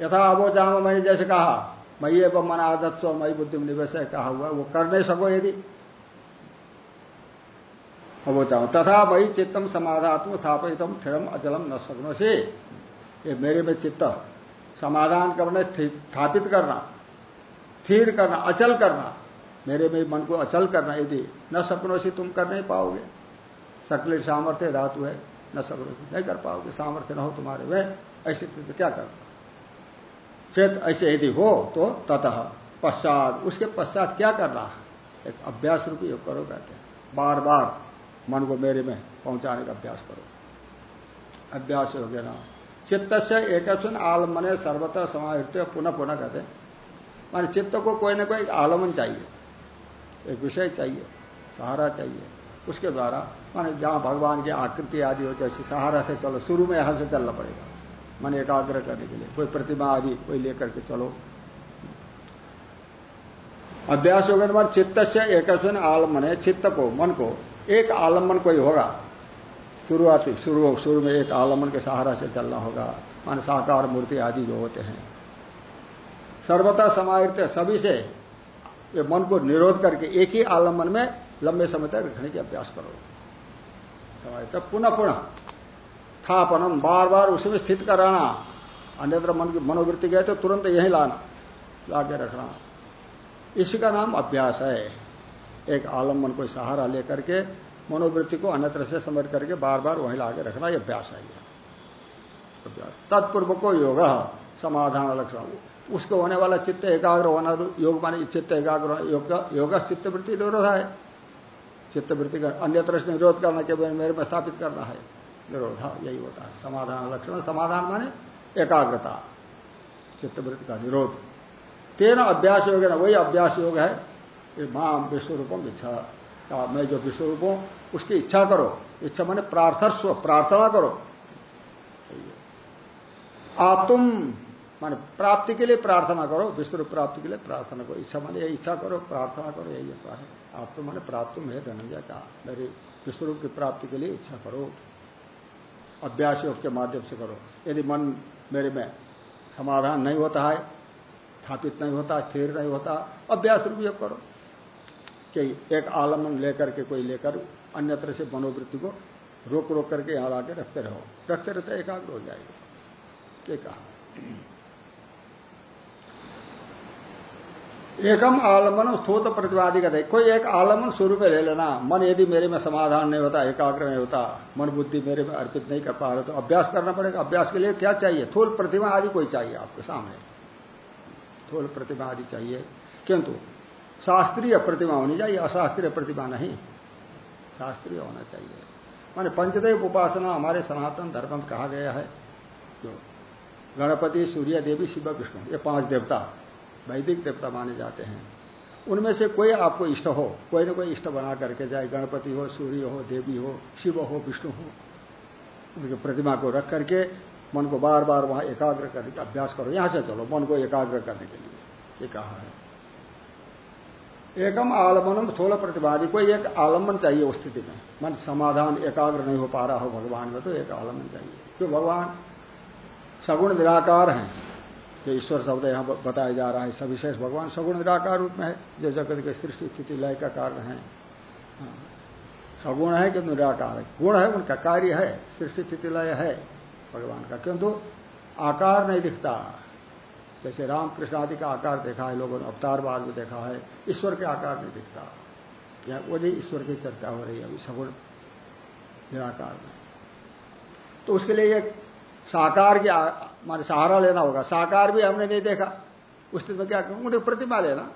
यथा अबो जाम मैंने जैसे कहा मैं ये मन आदत सो मई बुद्धि में निवेश कहा हुआ वो कर नहीं सको यदि। वो चाहूँ, तथा मई चित्तम समाधात्म स्थापितम स्थिरम अचलम न सकनो से ये मेरे में चित्त, समाधान करना स्थापित करना, स्थिर करना, अचल करना, मेरे में मन को अचल करना यदि, न सपनों से तुम कर नहीं पाओगे। सकल सामर्थ्य धातु है, न सपनों से नहीं कर पाओगे, सामर्थ्य न हो तुम्हारे में, ऐसी स्थिति क्या करना? चेत ऐसे यदि हो तो ततः। पश्चात, उसके पश्चात क्या करना एक अभ्यास रूपी योग करो, कहते हैं। बार बार मन को मेरे में पहुँचाने का अभ्यास करो। अभ्यास हो गया ना। चित्त से एक आलमने सर्वतः समाहित पुनः पुनः कहते मान चित्त को कोई ना कोई आलमन चाहिए। एक विषय चाहिए, सहारा चाहिए। उसके द्वारा, माने जहाँ भगवान की आकृति आदि हो, जैसे सहारा से चलो, शुरू में यहाँ से चलना पड़ेगा। मन एकाग्र करने के लिए, कोई प्रतिमा आदि कोई लेकर के चलो। अभ्यास होगा चित्त से एक आलंबन है, चित्त को, मन को, एक आलंबन कोई होगा। शुरुआती, शुरू शुरू में एक आलंबन के सहारा से चलना होगा। मान साकार मूर्ति आदि जो होते हैं। सर्वता समाहित सभी से ये मन को निरोध करके एक ही आलंबन में लंबे समय तक रखने की अभ्यास करो। समाहित पुनः पुनः स्थापनम बार बार उसमें स्थित कराना। अन्यत्र मन की मनोवृत्ति गए तो तुरंत यही लाना, लाके रखना। इसी का नाम अभ्यास है। एक आलंबन कोई सहारा लेकर के मनोवृत्ति को अन्यत्र से समझ करके बार बार वहीं ला के रखना यह अभ्यास है अभ्यास। तत्पूर्व को योग, समाधान लक्षण। उसको होने वाला चित्त एकाग्र होना, योग माने चित्त एकाग्र योग योग चित्तवृत्ति निरोध है। चित्तवृत्ति का अन्यत्र निरोध करना के मेरे में स्थापित करना है। निरोध, यही होता है। समाधान लक्षण, समाधान माने एकाग्रता, चित्तवृत्ति का निरोध। तेना अभ्यास योग है ना, वही अभ्यास योग है माँ विश्व रूपम इच्छा। मैं जो विश्व रूप हूँ, उसकी इच्छा करो। इच्छा माने प्रार्थस्व, प्रार्थना करो। आप तुम, माने प्राप्ति के लिए प्रार्थना करो विश्व प्राप्ति के लिए प्रार्थना करो। इच्छा माने यही इच्छा करो, प्रार्थना करो, यही है। आप तो माने प्राप्त है धनंजय का। मेरे विश्वरूप की प्राप्ति के लिए इच्छा करो। अभ्यास योग के माध्यम से करो। यदि मन मेरे में समाधान नहीं होता है, स्थापित नहीं होता, स्थिर नहीं होता, अभ्यास रूप योग करो। कि एक आलमन लेकर के कोई लेकर अन्यत्र से मनोवृत्ति को रोक रोक करके यहाँ लाके रखते रहो। रखते रहते एकाग्र हो जाएगा। ये कहा एकम आलमन स्थूत प्रतिवादी का कोई एक आलमन स्वरूप ले लेना। मन यदि मेरे में समाधान नहीं होता, एकाग्र नहीं होता, मन बुद्धि मेरे में अर्पित नहीं कर पा रहे तो अभ्यास करना पड़ेगा। अभ्यास के लिए क्या चाहिए? थूल प्रतिमा आदि कोई चाहिए आपके सामने? थूल प्रतिमा आदि चाहिए। किंतु शास्त्रीय प्रतिमा होनी चाहिए, अशास्त्रीय प्रतिमा नहीं। शास्त्रीय होना चाहिए। माने पंचदेव उपासना हमारे सनातन धर्म में कहा गया है। जो गणपति, सूर्य, देवी, शिव, विष्णु, ये पाँच देवता। वैदिक देवता माने जाते हैं। उनमें से कोई आपको इष्ट हो, कोई ना कोई इष्ट बना करके जाए गणपति हो, सूर्य हो, देवी हो, शिव हो, विष्णु हो, उनकी प्रतिमा को रख करके मन को बार बार वहाँ एकाग्र करने का अभ्यास करो। यहाँ से चलो, मन को एकाग्र करने के लिए। ये कहा है। एकम आलम्बनम थोड़ा प्रतिवादी कोई एक आलंबन चाहिए उस स्थिति में। मन समाधान, एकाग्र नहीं हो पा रहा हो भगवान में तो एक आलंबन चाहिए। क्यों? भगवान सगुण निराकार हैं। जो ईश्वर शब्द यहाँ बताया जा रहा है सविशेष भगवान सगुण निराकार रूप में है, जो जगत के सृष्टि स्थिति लय का कारण है। हाँ। सगुण है कि निराकार है? गुण है, उनका कार्य है, सृष्टि स्थिति लय है, भगवान का। किंतु आकार नहीं दिखता। जैसे रामकृष्ण आदि का आकार देखा है, लोगों ने अवतारवाद में देखा है, ईश्वर के आकार नहीं दिखता। या वो नहीं ईश्वर की चर्चा हो रही है, अभी सगुण निराकार में तो उसके लिए साकार की माने सहारा लेना होगा। साकार भी हमने नहीं देखा। उस स्थिति में क्या उन्हें प्रतिमा लेना।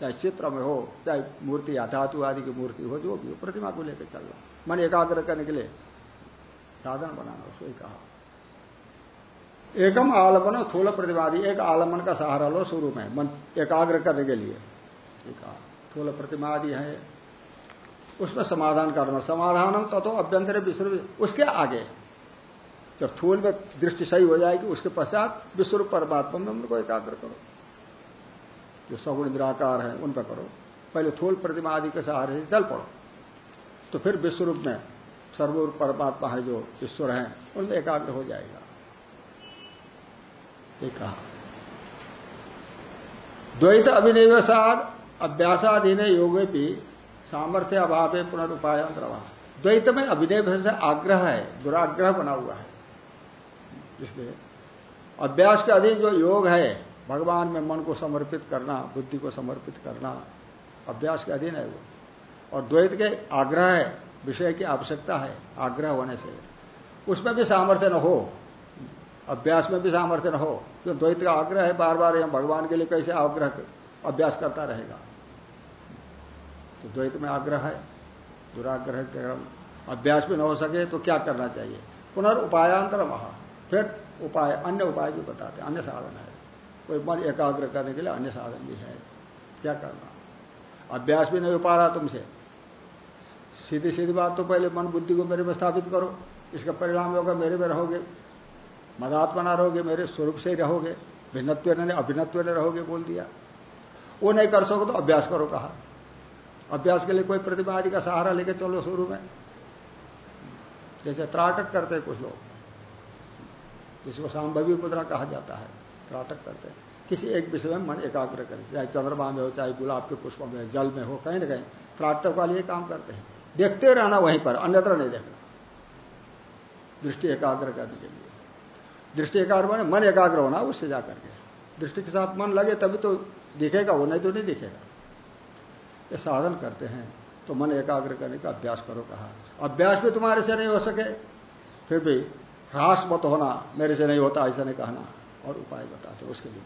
चाहे चित्र में हो, चाहे मूर्ति या धातु आदि की मूर्ति हो, जो भी हो, प्रतिमा को लेकर चलना मन एकाग्र करने के लिए साधन बनाना, उसको ही कहा। एकम आलमन थूल प्रतिवादी एक आलमन का सहारा लो शुरू में, मन एकाग्र करने के लिए। कहा। थूल प्रतिमादि है। उसमें समाधान करना। समाधानम तथो अभ्यंतर विश्व उसके आगे। जब थूल में दृष्टि सही हो जाएगी, उसके पश्चात विश्व परमात्मा में उनको एकाग्र करो। जो सगुण निराकार है, उन पर करो पहले थूल प्रतिमा आदि के सहारे से चल पड़ो। तो फिर विश्वरूप में सर्वरूप परमात्मा है जो ईश्वर है, उनमें एकाग्र हो जाएगा। एक कहा। द्वैत अभिनिवेशाद, अभ्यासाधीन योग भी सामर्थ्य अभाव अभाव द्वैत में अभिनय से आग्रह है, दुराग्रह बना हुआ है। इसलिए। अभ्यास के अधीन जो योग है, भगवान में मन को समर्पित करना, बुद्धि को समर्पित करना अभ्यास के अधीन है वो। और द्वैत के आग्रह है, विषय की आवश्यकता है, आग्रह होने से। उसमें भी सामर्थ्य न हो अभ्यास में भी सामर्थ्य न हो जो द्वैत का आग्रह है बार बार यहाँ भगवान के लिए कैसे आग्रह अभ्यास करता रहेगा। तो द्वैत में आग्रह है, दुराग्रह अभ्यास भी न हो सके तो क्या करना चाहिए? पुनर्उपायांतर महा फिर उपाय, अन्य उपाय भी बताते अन्य साधन है। कोई मन एकाग्र करने के लिए अन्य साधन भी है। क्या करना? अभ्यास भी नहीं हो पा रहा तुमसे। सीधी सीधी बात तो पहले मन बुद्धि को मेरे में स्थापित करो। इसका परिणाम होगा मेरे में रहोगे। मदात्मना रहोगे, मेरे स्वरूप से ही रहोगे। भिन्नत्व ने अभिन्नत्व ने रहोगे बोल दिया। वो नहीं कर सको तो अभ्यास करो, कहा। अभ्यास के लिए कोई प्रतिभा आदि का सहारा लेके चलो शुरू में। जैसे त्राटक करते कुछ लोग। जिसको सांभवी मुद्रा कहा जाता है, त्राटक करते हैं। किसी एक विषय में मन एकाग्र करें, चाहे चंद्रमा में हो, चाहे गुलाब के पुष्प में, जल में हो, कहीं ना कहीं त्राटक वाले ये काम करते हैं। देखते रहना वहीं पर, अन्यत्र नहीं देखना। दृष्टि एकाग्र करने के लिए। दृष्टि एकाग्र माने मन एकाग्र होना, उससे जाकर के। दृष्टि के साथ मन लगे, तभी तो दिखेगा, वो नहीं तो नहीं दिखेगा। ये साधन करते हैं तो मन एकाग्र करने का अभ्यास करो कहा। अभ्यास भी तुम्हारे से नहीं हो सके, फिर भी ह्रास मत होना, मेरे से नहीं होता, ऐसा नहीं कहना। और उपाय बताते उसके लिए।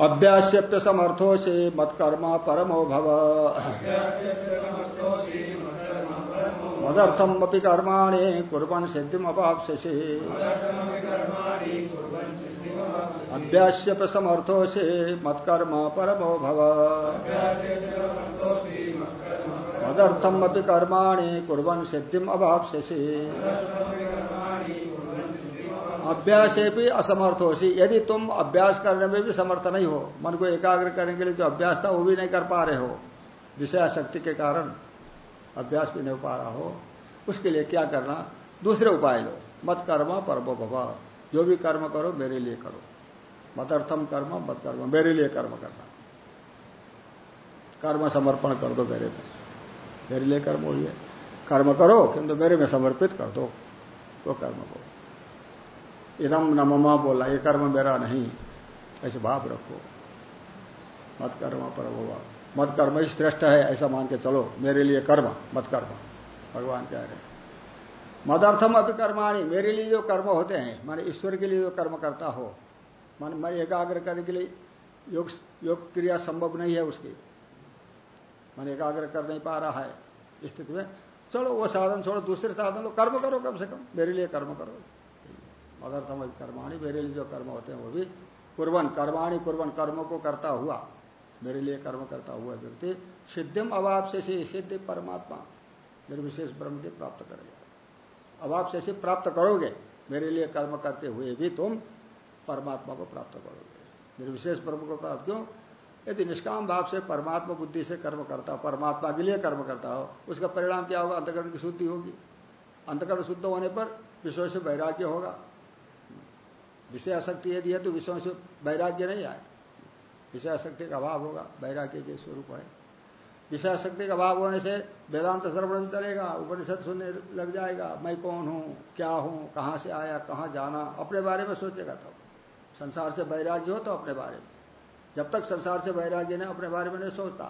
अभ्यास्यप्य समर्थो से मत्कर्म परमो भव। मदर्थम अपनी कर्माणी कुर्बन सिद्धिम अपापसे अभ्यास्यप्य समर्थो से मत्कर्म परमो भव। मदर्थम अपनी कर्माणी कुर्बन सिद्धिम अभापसे अभ्यास भी असमर्थ हो सी यदि तुम अभ्यास करने में भी समर्थ नहीं हो। मन को एकाग्र करने के लिए जो अभ्यास था, वो भी नहीं कर पा रहे हो। विषय शक्ति के कारण अभ्यास भी नहीं हो पा रहा हो। उसके लिए क्या करना? दूसरे उपाय लो। मत कर्म परम भवा। जो भी कर्म करो, मेरे लिए करो। मदर्थम कर्म, मत कर्म। मेरे लिए कर्म करना। कर्म समर्पण कर दो मेरे में मेरे लिए कर्म हो। कर्म करो, किंतु मेरे में समर्पित कर दो। तो कर्म को। इदम न ममा बोला, ये कर्म मेरा नहीं। ऐसे भाव रखो। मत कर्म पर होगा मत कर्म ही श्रेष्ठ है, ऐसा मान के चलो। मेरे लिए कर्म, मत कर्म। भगवान कह रहे मदर्थम अभी कर्माणी। मेरे लिए जो कर्म होते हैं, माने ईश्वर के लिए जो कर्म करता हो, मान मैं एकाग्र करने के लिए योग योग क्रिया संभव नहीं है उसकी। मन एकाग्र कर नहीं पा रहा है स्थिति में, चलो वो साधन छोड़ो, दूसरे साधन लो, कर्म करो कम से कम, मेरे लिए कर्म करो। मदर्थम कर्माणी, मेरे लिए जो कर्म होते हैं वो भी कुर्बन, कर्माणी कुर्बन कर्मों को करता हुआ, मेरे लिए कर्म करता हुआ व्यक्ति सिद्धिम अभाव से सिद्धि परमात्मा, निर्विशेष ब्रह्म की प्राप्त करेगा। अभाव से प्राप्त करोगे, मेरे लिए कर्म करते हुए भी तुम परमात्मा को प्राप्त करोगे। निर्विशेष ब्रह्म को प्राप्त क्यों? यदि निष्काम भाव से परमात्मा बुद्धि से कर्म करता हो, परमात्मा के लिए कर्म करता हो, उसका परिणाम क्या होगा? अंतकरण की शुद्धि होगी। अंतकरण शुद्ध होने पर विश्व से वैराग्य होगा। विषय आसक्ति यदि है तो विषयों से वैराग्य नहीं आए। विषय आसक्ति का अभाव होगा, वैराग्य के स्वरूप है। विषय आसक्ति का अभाव होने से वेदांत श्रवण चलेगा, उपनिषद सुनने लग जाएगा, मैं कौन हूँ, क्या हूँ, कहाँ से आया, कहाँ जाना, अपने बारे में सोचेगा तब। संसार से वैराग्य हो तो अपने बारे में। जब तक संसार से वैराग्य नहीं अपने बारे में नहीं सोचता,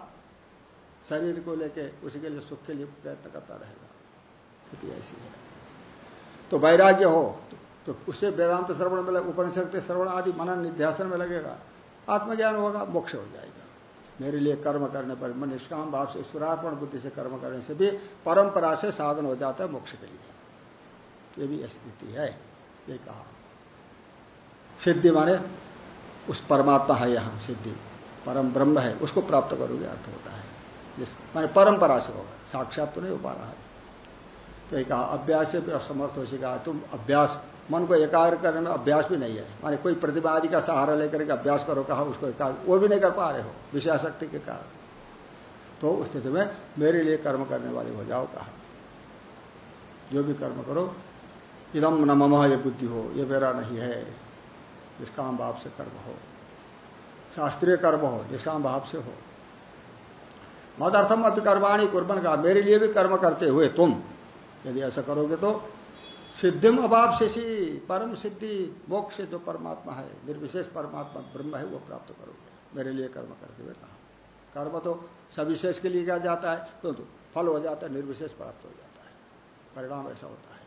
शरीर को लेके उसी के लिए सुख के लिए प्रयत्न करता रहेगा। स्थिति ऐसी है। तो वैराग्य हो तो उससे वेदांत श्रवण में उपनिषद के श्रवण आदि मनन निध्यासन में लगेगा। आत्मज्ञान होगा, मोक्ष हो जाएगा। मेरे लिए कर्म करने पर मन निष्काम भाव से, ईश्वरार्पण बुद्धि से कर्म करने से भी परंपरा से साधन हो जाता है मोक्ष के लिए। ये भी स्थिति है, ये कहा। सिद्धि माने उस परमात्मा है यहाँ, सिद्धि। परम ब्रह्म है, उसको प्राप्त करोगे, अर्थ होता है। माने परंपरा से होगा। साक्षात तो नहीं हो पा रहा है। तो कहा, अभ्यास से भी असमर्थ हो सका तुम अभ्यास, मन को एकाग्र करने में अभ्यास भी नहीं है। माने कोई प्रतिभा आदि का सहारा लेकर के अभ्यास करो, कहा उसको एकाग्र, वो भी नहीं कर पा रहे हो, विषयाशक्ति के कारण। तो उस स्थिति में, मेरे लिए कर्म करने वाले हो जाओ, कहा। जो भी कर्म करो इदम न मम ये बुद्धि हो, ये मेरा नहीं है। निष्काम भाव से कर्म हो। शास्त्रीय कर्म हो निष्काम भाव से हो। मदर्थम अति कर्माणी कुर्बन का मेरे लिए भी कर्म करते हुए तुम यदि ऐसा करोगे तो सिद्धिम अभाव से परम सिद्धि मोक्ष जो परमात्मा है निर्विशेष परमात्मा ब्रह्म है वो प्राप्त करोगे। मेरे लिए कर्म करते हुए कहा। कर्म तो सविशेष के लिए क्या जाता है तो, तो फल हो जाता है निर्विशेष प्राप्त हो जाता है। परिणाम ऐसा होता है।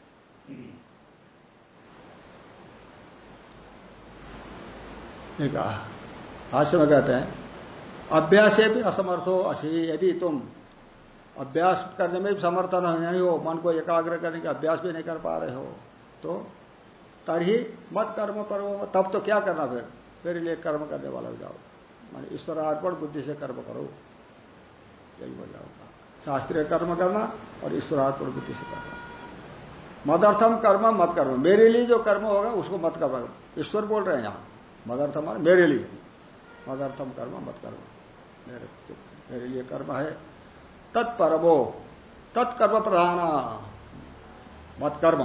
कहा। हास्य में कहते हैं, अभ्यास भी असमर्थो असी यदि तुम अभ्यास करने में भी समर्थन नहीं हो, मन को एकाग्र करने का अभ्यास भी नहीं कर पा रहे हो तो तरही मत कर्म करो। तब तो क्या करना फिर? मेरे लिए कर्म करने वाला हो जाओ। मान ईश्वर अर्पण बुद्धि से कर्म करो। यही हो जाओगा शास्त्रीय कर्म करना और ईश्वरार्पण बुद्धि से करना। मदर्थम कर्म मत कर्म मेरे लिए जो कर्म होगा, उसको मत कर्म ईश्वर बोल रहे हैं यहाँ। मदर्थम मेरे लिए। मदर्थम कर्म, मत कर्म। मेरे मेरे लिए कर्म है। तत्परमो तत्कर्म प्रधान मत कर्म।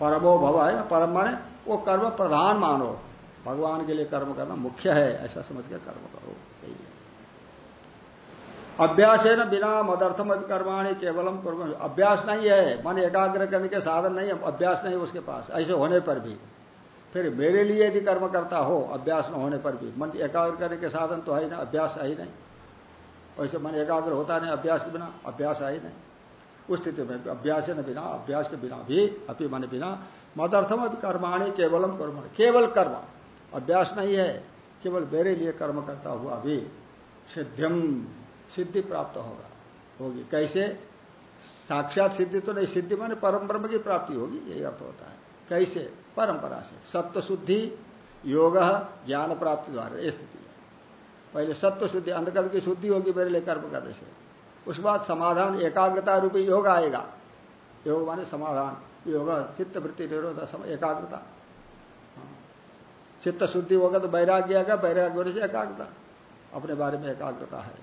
परमो भव है ना, परम माने, वो कर्म प्रधान मानो। भगवान के लिए कर्म करना मुख्य है, ऐसा समझ के कर्म करो। यही है। अभ्यास है ना बिना मदर्थम कर्माणी केवलम कर्म। अभ्यास नहीं है, मन एकाग्र करने के साधन नहीं है, अभ्यास नहीं उसके पास। ऐसे होने पर भी। फिर मेरे लिए यदि कर्म करता हो, अभ्यास न होने पर भी। मन एकाग्र करने के साधन तो है ही ना, अभ्यास है ही नहीं। वैसे मन एकाग्र होता नहीं अभ्यास के बिना, अभ्यास है ही नहीं। उस स्थिति में अभ्यास न बिना, अभ्यास के बिना भी अपनी मन बिना, मदर्थम अभी कर्माणी केवलम कर्म केवल कर्म, अभ्यास नहीं है, केवल मेरे लिए कर्म करता हुआ भी सिद्धिम सिद्धि प्राप्त होगा। होगी। कैसे? साक्षात सिद्धि तो नहीं, सिद्धि माने परम ब्रह्म की प्राप्ति होगी, यही अर्थ होता है। कैसे? परंपरा से। सत्व शुद्धि योग ज्ञान प्राप्ति द्वारा ये स्थिति है। पहले सत्व शुद्धि अंधकर्म की शुद्धि होगी मेरे लिए कर्म करने से। उसके बाद समाधान, एकाग्रता रूपी योग आएगा। योग माने समाधान। योग चित्त वृत्ति निरोध एकाग्रता। हाँ। चित्त शुद्धि होगा तो वैराग्य आएगा, वैराग्य होने से एकाग्रता। अपने बारे में एकाग्रता है।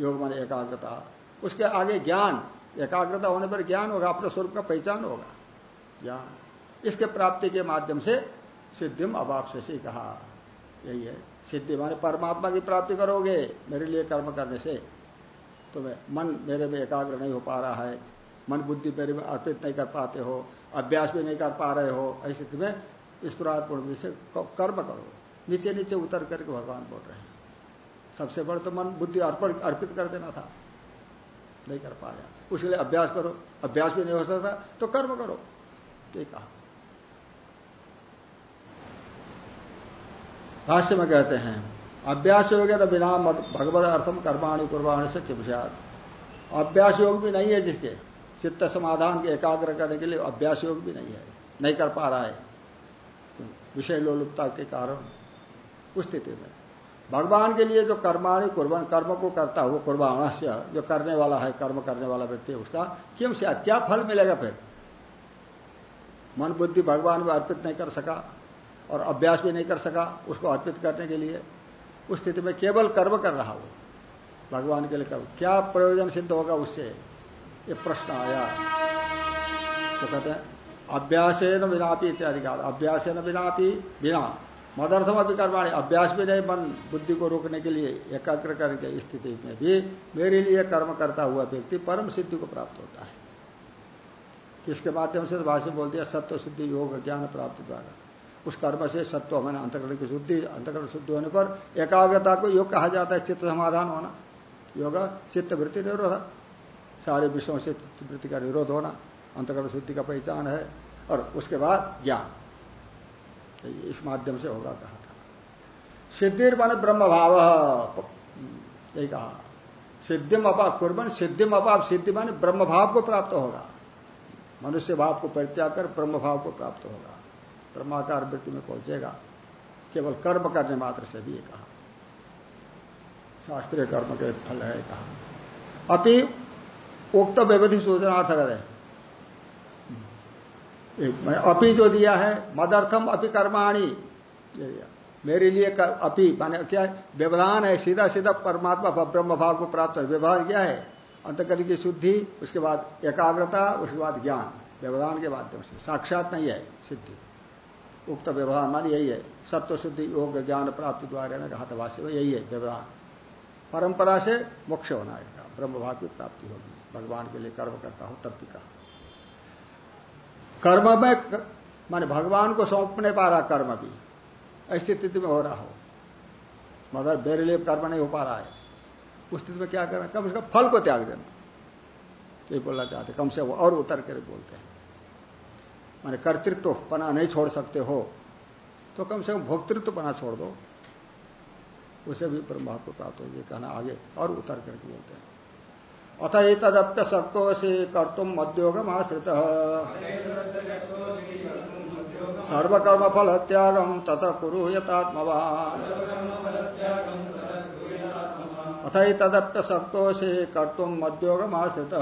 योग माने एकाग्रता। उसके आगे ज्ञान। एकाग्रता होने पर ज्ञान होगा, अपने स्वरूप का पहचान होगा। ज्ञान। इसके प्राप्ति के माध्यम से सिद्धिम अभाव से कहा। यही है। सिद्धि माने परमात्मा की प्राप्ति करोगे, मेरे लिए कर्म करने से। तो मैं, मन मेरे में एकाग्र नहीं हो पा रहा है। मन बुद्धि मेरे में अर्पित नहीं कर पाते हो, अभ्यास भी नहीं कर पा रहे हो, ऐसी स्थिति में ईश्वरात्म से कर्म करो। नीचे नीचे उतर करके भगवान बोल रहे हैं। सबसे बड़े तो मन बुद्धि अर्पण, अर्पित कर देना था। नहीं कर पाया। उसके लिए अभ्यास करो। अभ्यास भी नहीं हो सकता तो कर्म करो। ये कहा। भाष्य में कहते हैं, अभ्यास योग है बिना भगवत अर्थम कर्माणी कुर्बाणी से किमशात अभ्यास योग भी नहीं है जिसके चित्त समाधान के एकाग्र करने के लिए अभ्यास योग भी नहीं है, नहीं कर पा रहा है। विषय लोलुपता के कारण उस स्थिति में। भगवान के लिए जो कर्माणी कुर्बान कर्म को करता हुआ कुर्बान जो करने वाला है, कर्म करने वाला व्यक्ति उसका किम से क्या फल मिलेगा फिर? मन बुद्धि भगवान में अर्पित नहीं कर सका। और अभ्यास भी नहीं कर सका उसको अर्पित करने के लिए, उस स्थिति में केवल कर्म कर रहा हो भगवान के लिए कर्म। क्या प्रयोजन सिद्ध होगा उससे? ये प्रश्न आया। तो कहते हैं अभ्यास न बिनापी इत्यादि का। अभ्यास न बिनापी बिना। मदर्थम अभी कर्माणी। अभ्यास भी नहीं, मन, बुद्धि को रोकने के लिए एकाग्र करने स्थिति में भी मेरे लिए कर्म करता हुआ व्यक्ति परम सिद्धि को प्राप्त होता है। किसके माध्यम से भाषण बोल दिया सत्व शुद्धि योग ज्ञान प्राप्ति द्वारा। उस कर्म से सत्व मैंने अंतकरण की शुद्धि, अंतकरण शुद्धि होने पर एकाग्रता को योग कहा जाता है, चित्त समाधान होना। योग, चित्त वृत्ति निरोध। सारे विषयों से वृत्ति का निरोध होना, अंतकरण शुद्धि का पहचान है, और उसके बाद ज्ञान। इस माध्यम से होगा कहा था। सिद्धिर मान ब्रह्म भाव यही कहा। सिद्धिम अपाप कुर्बन सिद्धिम अपाप सिद्धि माने ब्रह्म भाव को प्राप्त होगा। मनुष्य भाव को परित्याग कर ब्रह्म भाव को प्राप्त होगा। ब्रह्माकार वृत्ति में पहुंचेगा। केवल कर्म करने मात्र से भी कहा। शास्त्रीय कर्म के फल है कहा। अति उक्त व्यवधि सूचनार्थ है अपी जो दिया है मदर्थम अपि कर्माणी। मेरे लिए कर, अपी माने क्या व्यवधान है सीधा सीधा परमात्मा ब्रह्म भाव को प्राप्त है। व्यवधान क्या है? अंतकरण की शुद्धि उसके बाद एकाग्रता उसके बाद ज्ञान। व्यवधान के माध्यम से। साक्षात नहीं है सिद्धि। उक्त व्यवहार, मान यही है, सत्व शुद्धि, योग, ज्ञान, प्राप्ति द्वारा ने कहा में यही है व्यवहार। परंपरा से मोक्ष होना है ब्रह्म की प्राप्ति होगी। भगवान के लिए कर्म करता हो, तब भी कहा। कर्म में माने भगवान को सौंप नहीं पा रहा कर्म भी, ऐसी स्थिति में हो रहा हो। मगर मेरे लिए कर्म नहीं हो पा रहा है। उस स्थिति में क्या करना कम से कम फल को त्याग देना। ये बोलना चाहते कम से और उतर कर बोलते हैं। माने कर्तृत्व पना नहीं छोड़ सकते हो तो कम से कम भोक्तृत्व पना छोड़ दो। उसे भी ब्रह्म को प्राप्त होगी कहना आगे और उतर करके बोलते हैं। अथ तदप्य शक्तो से कर्तुम मद्योगम आश्रित। सर्वकर्म फल त्यागम तथ कुरु यथात्मवान अथ तदप्य शक्तो से कर्तुम मद्योगम आश्रित।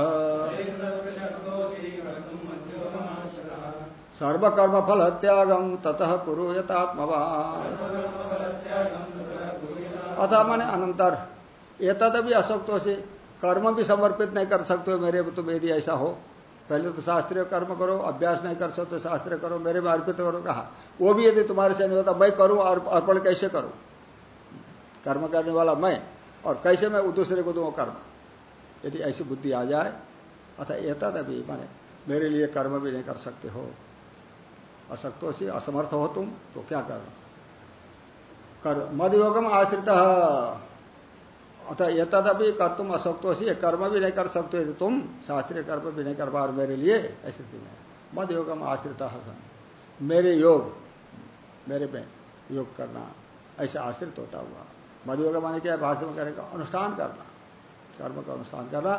सर्वकर्म फल त्यागम ततः कुरु यथात्मवान अथा माने अनंतर, ये एतदपि असक्तो से कर्म भी समर्पित नहीं कर सकते मेरे तो यदि ऐसा हो। पहले तो शास्त्रीय कर्म करो, अभ्यास नहीं कर सकते, शास्त्रीय करो, मेरे में अर्पित करो, कहा। वो भी यदि तुम्हारे से नहीं होता, मैं करूँ, और अर्पण कैसे करूँ? कर्म करने वाला मैं, और कैसे मैं दूसरे को दूँ कर्म? यदि ऐसी बुद्धि आ जाए अथा एतद अभी माने मेरे लिए कर्म भी नहीं कर सकते हो। असक्तो से असमर्थ हो तुम तो क्या कर? कर मदयोगम आश्रित। अतः ये तदपि कर तुम असक्तो से कर्म भी नहीं कर सकते तुम, शास्त्रीय कर्म भी नहीं कर पा मेरे लिए, ऐसी स्थिति में। मदयोगम आश्रित सन। मेरे योग, मेरे में योग करना, ऐसे आश्रित होता हुआ। मदयोग माने क्या भाषण में करने का अनुष्ठान करना, कर्म का अनुष्ठान करना,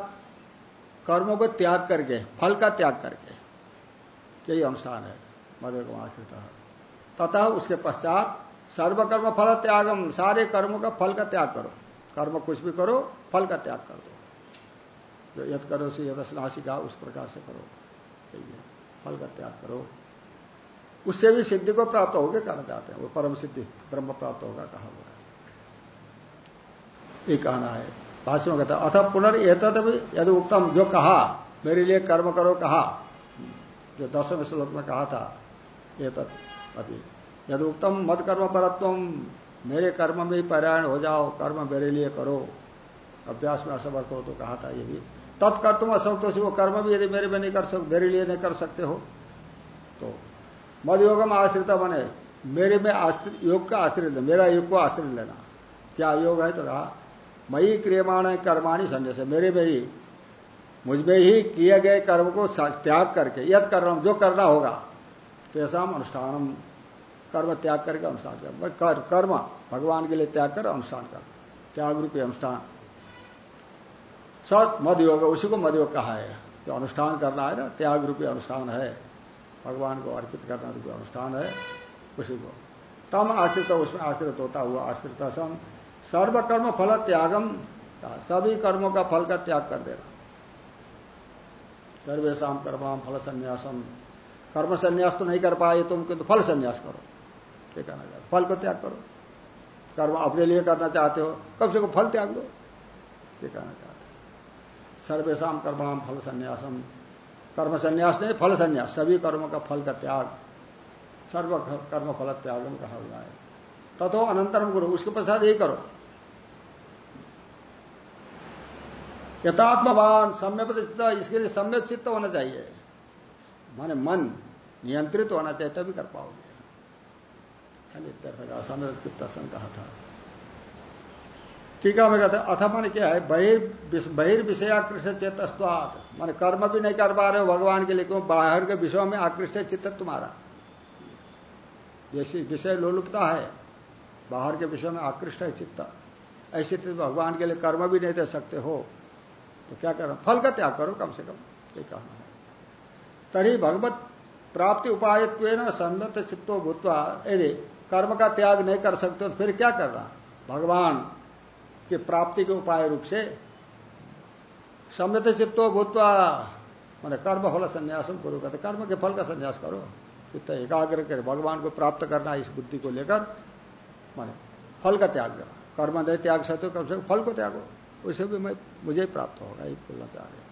कर्मों को त्याग करके, फल का त्याग करके, यही अनुष्ठान है। मदयोग आश्रित तथा उसके पश्चात सर्वकर्म फल त्यागम, सारे कर्मों का फल का त्याग करो। कर्म कुछ भी करो, फल का त्याग कर दो। जो यद करो से यदनाशिका उस प्रकार से करो। फल का त्याग करो। उससे भी सिद्धि को प्राप्त होगे कहना चाहते हैं। वो परम सिद्धि, ब्रह्म प्राप्त होगा, कहा हुआ है। ये कहना है। भाषण कहता अथ पुनर्त भी यदि उत्तम जो कहा, मेरे लिए कर्म करो, कहा। जो दसवें श्लोक में कहा था ये अभी यदि उत्तम मत कर्म परत्व मेरे कर्म में ही पारायण हो जाओ, कर्म मेरे लिए करो। अभ्यास में असमर्थ हो तो कहा था ये भी। तत्कर तुम असक्त वो कर्म भी यदि मेरे में नहीं कर सकते मेरे लिए नहीं कर सकते हो। तो मद योगम आश्रित बने। मेरे में योग का आश्रित मेरा योग को आश्रित लेना। क्या योग है? तो कहा मई क्रियमाण कर्माणी संन्यास। मेरे में ही, मुझमें ही किए गए कर्म को त्याग करके, यद कर रहा हूँ, जो करना होगा तेसा अनुष्ठान कर्म त्याग करके अनुष्ठान कर कर, कर्म भगवान के लिए त्याग कर अनुष्ठान कर त्याग रूपी अनुष्ठान। सत मद योग उसी को मदयोग कहा है। जो अनुष्ठान करना है ना त्याग रूपी अनुष्ठान है। भगवान को अर्पित करना रूपी अनुष्ठान है उसी को। तम आश्रित उसमें आश्रित होता हुआ आश्रित सम। सर्वकर्म फल त्यागम। सभी कर्मों का फल का त्याग कर देना। सर्वेशा कर्माम फल संन्यासम। कर्म संन्यास तो नहीं कर पाए, तुम किंतु फल संन्यास करो। ये कहना चाहते फल को त्याग करो। कर्म अपने लिए करना चाहते हो, कब से को फल त्याग दो? ये कहना चाहते सर्वेशा कर्माम फल संन्यासम कर्म संन्यास नहीं, फल संन्यास। सभी कर्मों का फल का त्याग। सर्व कर्म फल त्यागम कहा हुआ है। तथो अनंतरम करो, उसके पश्चात यही करो। यथात्मवान सम्यक चित्त इसके लिए सम्यक चित्त होना चाहिए। माने मन नियंत्रित होना चाहिए, तभी कर पाओगे। चित्त कहा था। टीका में कहते अथ मन क्या है बहिर्विषय आकृष्ट चेतस्वाद मान कर्म भी नहीं कर पा रहे हो भगवान के लिए, क्यों? बाहर के विषयों में आकृष्ट चित्त तुम्हारा। जैसी विषय लोलुपता है, बाहर के विषय में आकृष्ट है चित्त। ऐसे तो भगवान के लिए कर्म भी नहीं दे सकते हो। तो क्या करो? फल का त्याग करो, कम से कम, ये कहना। तरी भगवत प्राप्ति उपाय सम्मत चित्तो भूतवा यदि कर्म का त्याग नहीं कर सकते तो फिर क्या करना? भगवान की प्राप्ति के उपाय रूप से सम्यत चित्तो भूतवा, मैंने कर्म फल संन्यासम करो, कहते कर्म के फल का संन्यास करो। चित्त एकाग्र कर भगवान को प्राप्त करना, इस बुद्धि को लेकर, माने फल का त्याग करना। कर्म नहीं त्याग सकते कम से कम फल को त्यागो, उसे भी मैं, मुझे प्राप्त होगा ये बोलना चाह रहे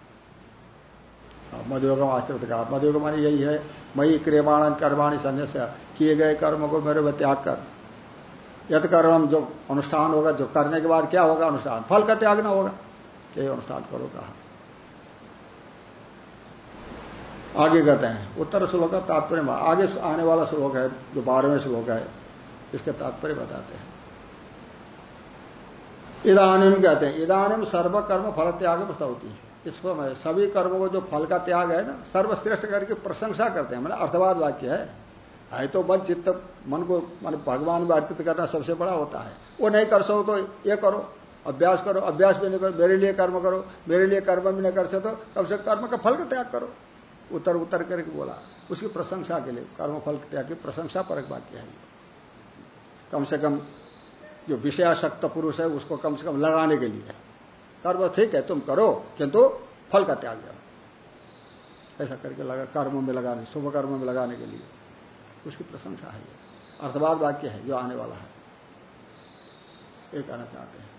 मधुयोगम आश्रित का मधुयोग मानी यही है मई क्रियमाण कर्माणी संन्यास किए गए कर्म को मेरे में त्याग कर। यद कर्म जो अनुष्ठान होगा, जो करने के बाद क्या होगा अनुष्ठान? फल का त्याग ना होगा। यही अनुष्ठान करो कहा। आगे कहते हैं, उत्तर श्लोक का तात्पर्य आगे आने वाला श्लोक है, जो बारहवें श्लोक है, इसके तात्पर्य बताते हैं। इदानिम कहते हैं इदानिम सर्वकर्म फल त्याग होती है। इसको मैं सभी कर्मों को जो फल का त्याग है ना, सर्वश्रेष्ठ करके प्रशंसा करते हैं। मैंने अर्थवाद वाक्य है। है तो मन चित्त, मन को, मन भगवान में अर्पित करना सबसे बड़ा होता है। वो नहीं कर सको तो ये करो, अभ्यास करो, अभ्यास भी नहीं करो, मेरे लिए कर्म करो, मेरे लिए कर्म भी नहीं कर सको तो कम से कर्म का फल का त्याग करो। उत्तर उत्तर करके बोला। उसकी प्रशंसा के लिए, कर्म फल त्याग की प्रशंसा परक वाक्य है। कम से कम जो विषयाशक्त पुरुष है, उसको कम से कम लगाने के लिए। कर्म ठीक है, तुम करो, किंतु फल का त्याग करो। ऐसा करके लगा, कर्म में लगाने, शुभ कर्म में लगाने के लिए। उसकी प्रशंसा है अर्थवाद वाक्य है, जो आने वाला है। ये कहना चाहते हैं।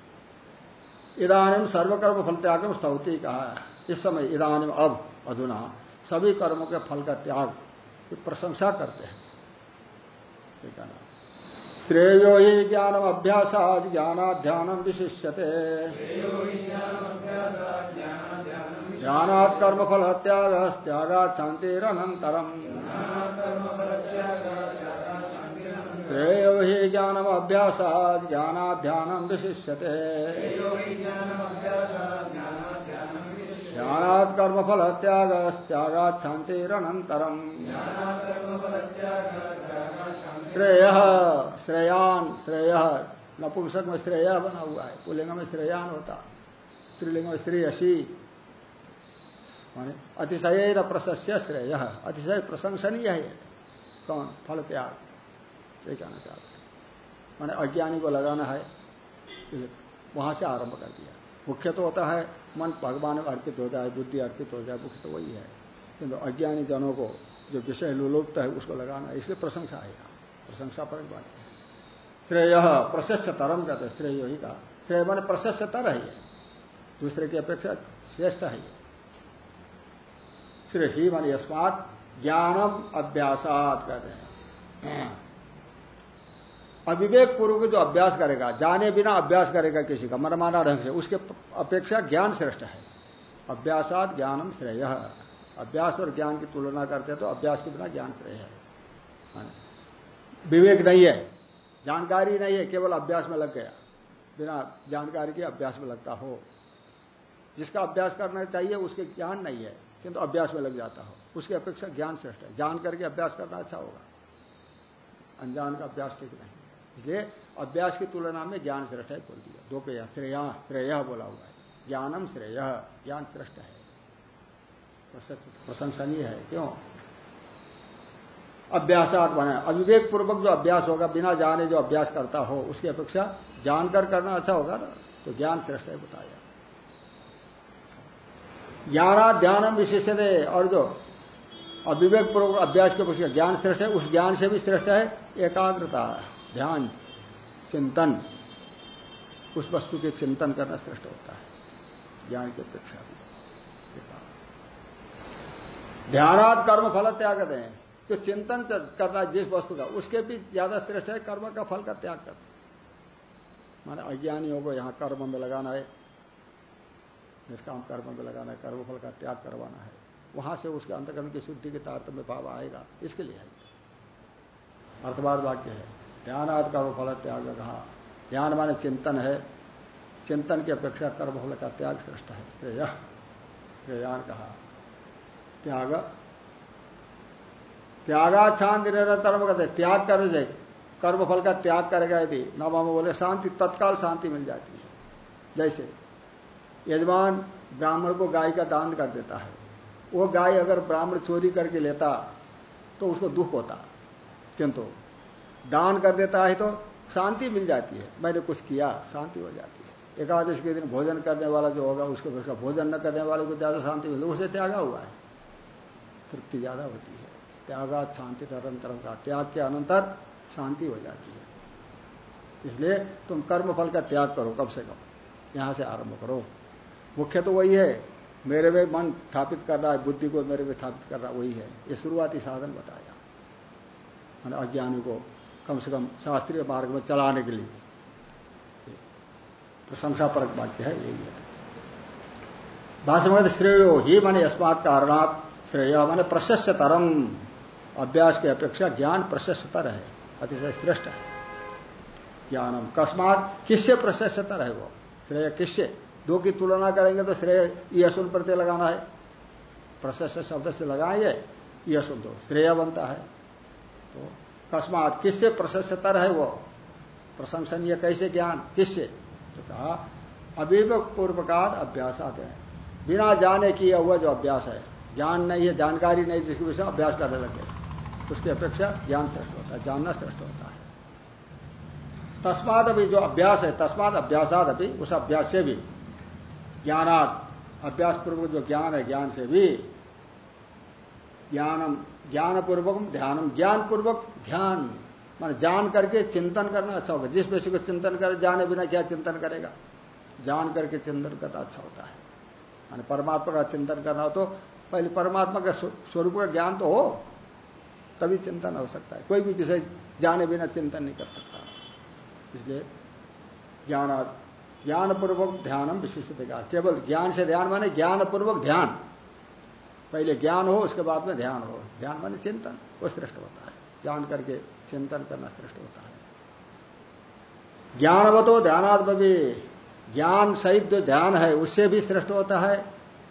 इधानी सर्वकर्म फल त्याग स्तौती कहा इस समय इधानी अब अधुना सभी कर्मों के फल का त्याग की प्रशंसा करते हैं। ये कहना श्रेयो ही ज्ञानम अभ्यास ज्ञानाध्यानम विशिष्यते। ज्ञानात् कर्मफल त्याग त्यागात शांतिरनंतरम श्रेयो ही ज्ञानम अभ्यास ज्ञानाध्यानम विशिष्यते। ज्ञानात् कर्मफल त्याग त्यागात शांतिरनंतरम श्रेय, श्रेयान, श्रेय। नपुंसक में श्रेय बना हुआ है पुलिंग में श्रेयान होता, त्रिलिंग में श्रेयसी। अतिशय न प्रशस्य श्रेय, अतिशय प्रशंसनीय है। कौन? फल त्याग। ये कहना चाहते मैंने अज्ञानी को लगाना है वहाँ से आरंभ कर दिया। मुख्य तो होता है, मन भगवान अर्पित हो जाए, बुद्धि अर्पित हो जाए, मुख्य तो वही है। किंतु अज्ञानी जनों को जो विषय लुलुप्त है, उसको लगाना, इसलिए प्रशंसा आएगा प्रशंसा पर श्रेय प्रशस्त तरम कहते हैं, श्रेय ही का श्रेय मान प्रशस्त तर है दूसरे की अपेक्षा श्रेष्ठ है श्रेय ही मान यस्मात ज्ञानम अभ्यासात कहते हैं। अविवेक पूर्वक जो अभ्यास करेगा, जाने बिना अभ्यास करेगा किसी का, मनमाना ढंग से, उसके अपेक्षा ज्ञान श्रेष्ठ है। अभ्यासात ज्ञानम श्रेय। अभ्यास और ज्ञान की तुलना करते हैं तो अभ्यास के बिना ज्ञान श्रेय है। हाँ। विवेक नहीं है, जानकारी नहीं है, केवल अभ्यास में लग गया। बिना जानकारी के अभ्यास में लगता हो। जिसका अभ्यास करना चाहिए, उसके ज्ञान नहीं है, किंतु अभ्यास में लग जाता हो। उसकी अपेक्षा ज्ञान श्रेष्ठ है। जान करके अभ्यास करना अच्छा होगा। अनजान का अभ्यास ठीक नहीं इसलिए अभ्यास की तुलना में ज्ञान श्रेष्ठ है, बोल दिया। दो पे श्रेया, श्रेय बोला हुआ है। ज्ञानम श्रेय। ज्ञान श्रेष्ठ है। प्रशंसनीय है। क्यों? अभ्यासात बने अविवेक पूर्वक जो अभ्यास होगा, बिना जाने जो अभ्यास करता हो, उसकी अपेक्षा जानकर करना अच्छा होगा ना? तो ज्ञान श्रेष्ठ है, बताया। ज्ञाना ध्यानम विशेष और जो अविवेक पूर्वक अभ्यास के अपेक्षा ज्ञान श्रेष्ठ है, उस ज्ञान से भी श्रेष्ठ है, एकाग्रता, ध्यान, चिंतन, उस वस्तु के चिंतन करना श्रेष्ठ होता है, ज्ञान की अपेक्षा ध्यानात कर्म फल त्याग दें। जो चिंतन करना जिस वस्तु का, उसके भी ज़्यादा श्रेष्ठ है कर्म का फल का त्याग कर माने अज्ञानियों को यहाँ कर्म में लगाना है। निष्काम कर्म में लगाना है कर्म फल का त्याग करवाना है। वहाँ से उसके अंतकर्म की शुद्धि के तारतम्य भाव आएगा, इसके लिए है। अर्थवाद वाक्य है, ध्यानाद कर्म फल त्याग कहा। ध्यान माने चिंतन है। चिंतन की अपेक्षा कर्म फल का त्याग श्रेष्ठ है। श्रेय, श्रेयान कहा। त्याग त्यागाच्छांत निरंतरम कहते त्याग कर जाए कर्म फल का त्याग करेगा यदि नवा बोले, शांति, तत्काल शांति मिल जाती है। जैसे, यजमान ब्राह्मण को गाय का दान कर देता है। वो गाय अगर ब्राह्मण चोरी करके लेता तो उसको दुख होता। किंतु, दान कर देता है तो शांति मिल जाती है। मैंने कुछ किया, शांति हो जाती है। एकादश के दिन भोजन करने वाला जो होगा, उसको उसका भोजन न करने वाले को ज़्यादा शांति मिलती उसे त्यागा हुआ है। तृप्ति ज़्यादा होती है। त्यागा शांति निरंतर का? त्याग के अनंतर शांति हो जाती है। इसलिए तुम कर्म फल का त्याग करो कम से कम। यहाँ से आरंभ करो। मुख्य तो वही है। मेरे में मन स्थापित कर रहा है, बुद्धि को मेरे में स्थापित कर रहा वही है। ये शुरुआती साधन बताया। मैंने अज्ञानी को कम से कम शास्त्रीय मार्ग में चलाने के लिए प्रशंसा परक वाक्य है, यही है। भाषा में श्रेयो ही माने अस्मात कारणात श्रेय माने प्रशस्तरम अभ्यास की अपेक्षा ज्ञान प्रशस्ततर है अतिशय श्रेष्ठ है। ज्ञानम कस्मात किससे प्रशस्ततर है वो? श्रेय किससे? दो की तुलना करेंगे तो श्रेय यशुन प्रत्यय लगाना है। प्रशस्त शब्द से लगाएँगे यशुन तो श्रेय बनता है। तो कस्मात किससे प्रशस्तर है वो? प्रशंसनीय कैसे ज्ञान? किससे? तो कहा अभिवेक पूर्वकात अभ्यास आते हैं। बिना जाने किया हुआ जो अभ्यास है, ज्ञान नहीं है, जानकारी नहीं, जिसके विषय अभ्यास करने लगे उसकी अपेक्षा ज्ञान श्रेष्ठ होता है, जानना श्रेष्ठ होता है। तस्माद अभी जो अभ्यास है, तस्माद अभ्यासाद अभी उस अभ्यास से भी ज्ञानात अभ्यास पूर्वक जो ज्ञान है, ज्ञान से भी, ज्ञानम ज्ञान पूर्वक ध्यानम ज्ञान पूर्वक ध्यान, मान जान करके चिंतन करना अच्छा होगा। जिस विषय को चिंतन करे, जाने बिना क्या चिंतन करेगा? जान करके चिंतन करना अच्छा होता है। मान परमात्मा का चिंतन करना हो तो पहले परमात्मा का स्वरूप का ज्ञान तो हो तभी चिंतन हो सकता है। कोई भी विषय जाने बिना चिंतन नहीं कर सकता। इसलिए ज्ञान ज्ञान पूर्वक ध्यानम विशेषित केवल ज्ञान से ध्यान माने ज्ञानपूर्वक ध्यान। पहले ज्ञान हो, उसके बाद में ध्यान हो। ध्यान माने चिंतन, वो श्रेष्ठ होता है। जान करके चिंतन करना श्रेष्ठ होता है। ज्ञानवतो भी ज्ञान सहित जो ध्यान है, उससे भी श्रेष्ठ होता है।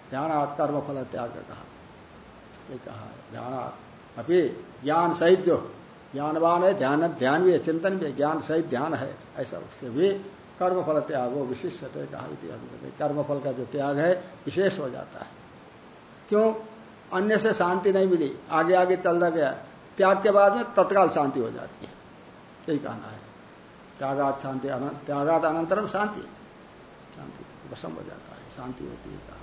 ध्यानात् कर्म फल त्याग कहा। ये कहा ध्यानात् अभी ज्ञान सहित जो ज्ञानवान है, ध्यान ध्यान भी है, चिंतन भी है, ज्ञान सहित ध्यान है, ऐसा उससे भी कर्मफल त्याग हो विशिष्ट कहा कर्मफल का जो त्याग है, विशेष हो जाता है। क्यों? अन्य से शांति नहीं मिली, आगे आगे चलता गया, त्याग के बाद में तत्काल शांति हो जाती है। यही कहना है। त्यागात शांति, त्यागात अनंतरम शांति। शांति वसम हो जाता है, शांति होती है।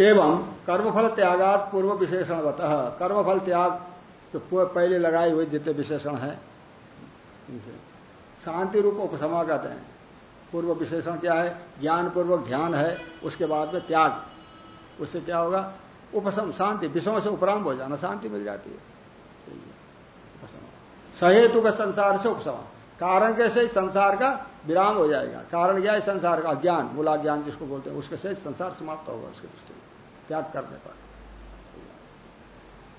एवं कर्मफल त्यागात पूर्व विशेषण बता कर्मफल त्याग जो पहले लगाए हुए जितने विशेषण है शांति रूप उपसमा कहते हैं। पूर्व विशेषण क्या है? ज्ञान पूर्वक ध्यान है, उसके बाद में त्याग। उससे क्या होगा? उपसम, शांति विषयों से उपराम हो जाना, शांति मिल जाती है। सहेतु का संसार से उपसम। कारण कैसे संसार का विराम हो जाएगा। कारण क्या है? संसार का ज्ञान मूला ज्ञान जिसको बोलते हैं, उसके से संसार समाप्त होगा, उसके दृष्टि त्याग करने पर।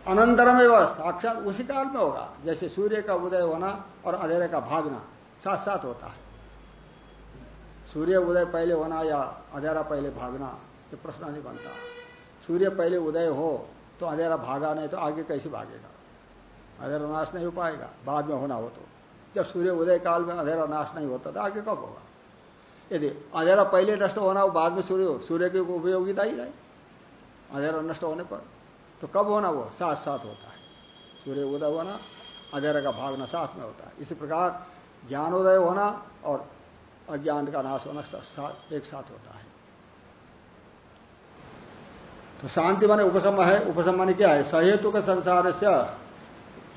अनंतरम एवं साक्षात उसी काल में होगा, जैसे सूर्य का उदय होना और अंधेरे का भागना साथ साथ होता है। सूर्य उदय पहले होना या अंधेरा पहले भागना, ये प्रश्न नहीं बनता। सूर्य पहले उदय हो तो अंधेरा भागा, नहीं तो आगे कैसे भागेगा? अंधेरा नाश नहीं हो पाएगा, बाद में होना हो तो। जब सूर्य उदय काल में अंधेरा नाश नहीं होता तो आगे कब होगा? यदि अंधेरा पहले नष्ट होना हो, बाद में सूर्य हो सूर्य की उपयोगिता ही नहीं। अंधेरा नष्ट होने पर। तो कब होना वो? साथ साथ होता है। सूर्य उदय होना, अंधेरा का भागना साथ में होता है। इसी प्रकार ज्ञानोदय होना और अज्ञान का नाश होना एक साथ होता है। तो शांति माने उपसम है। उपसम माने क्या है? सहेतु का संसार से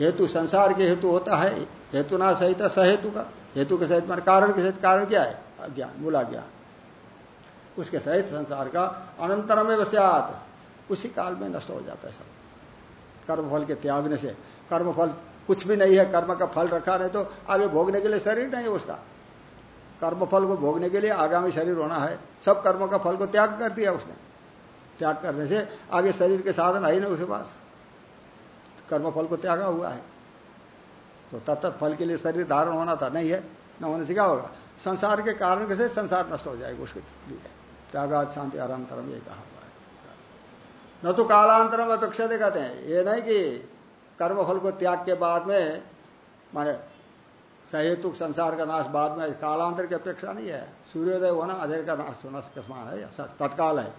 हेतु, संसार के हेतु होता है। हेतु ना सहित, सहेतु का। हेतु के सहित माने कारण के सहित कारण क्या है? अज्ञान मूला ज्ञान उसके सहित संसार का अनंतरम वस्यात उसी काल में नष्ट हो जाता है सब। कर्मफल के त्यागने से। कर्मफल कुछ भी नहीं है, कर्म का फल रखा नहीं तो आगे भोगने के लिए शरीर नहीं है उसका। कर्म फल को भोगने के लिए आगामी शरीर होना है। सब कर्मों का फल को त्याग कर दिया उसने। त्याग करने से आगे शरीर के साधन ही नहीं उसके पास। कर्म फल को त्यागा हुआ है। तो तब तक फल के लिए शरीर धारण होना था, नहीं है, न होने से क्या होगा? संसार के कारण से संसार नष्ट हो जाएगा उसके लिए। त्यागात शांति आरामतरम ये कहा। न तो कालांतरम अपेक्षा दे कहते हैं। ये नहीं कि कर्मफल को त्याग के बाद में, माने सहेतुक संसार का नाश बाद में, कालांतर की अपेक्षा नहीं है। सूर्योदय होना, अधेर का नाश होना के है तत्काल है।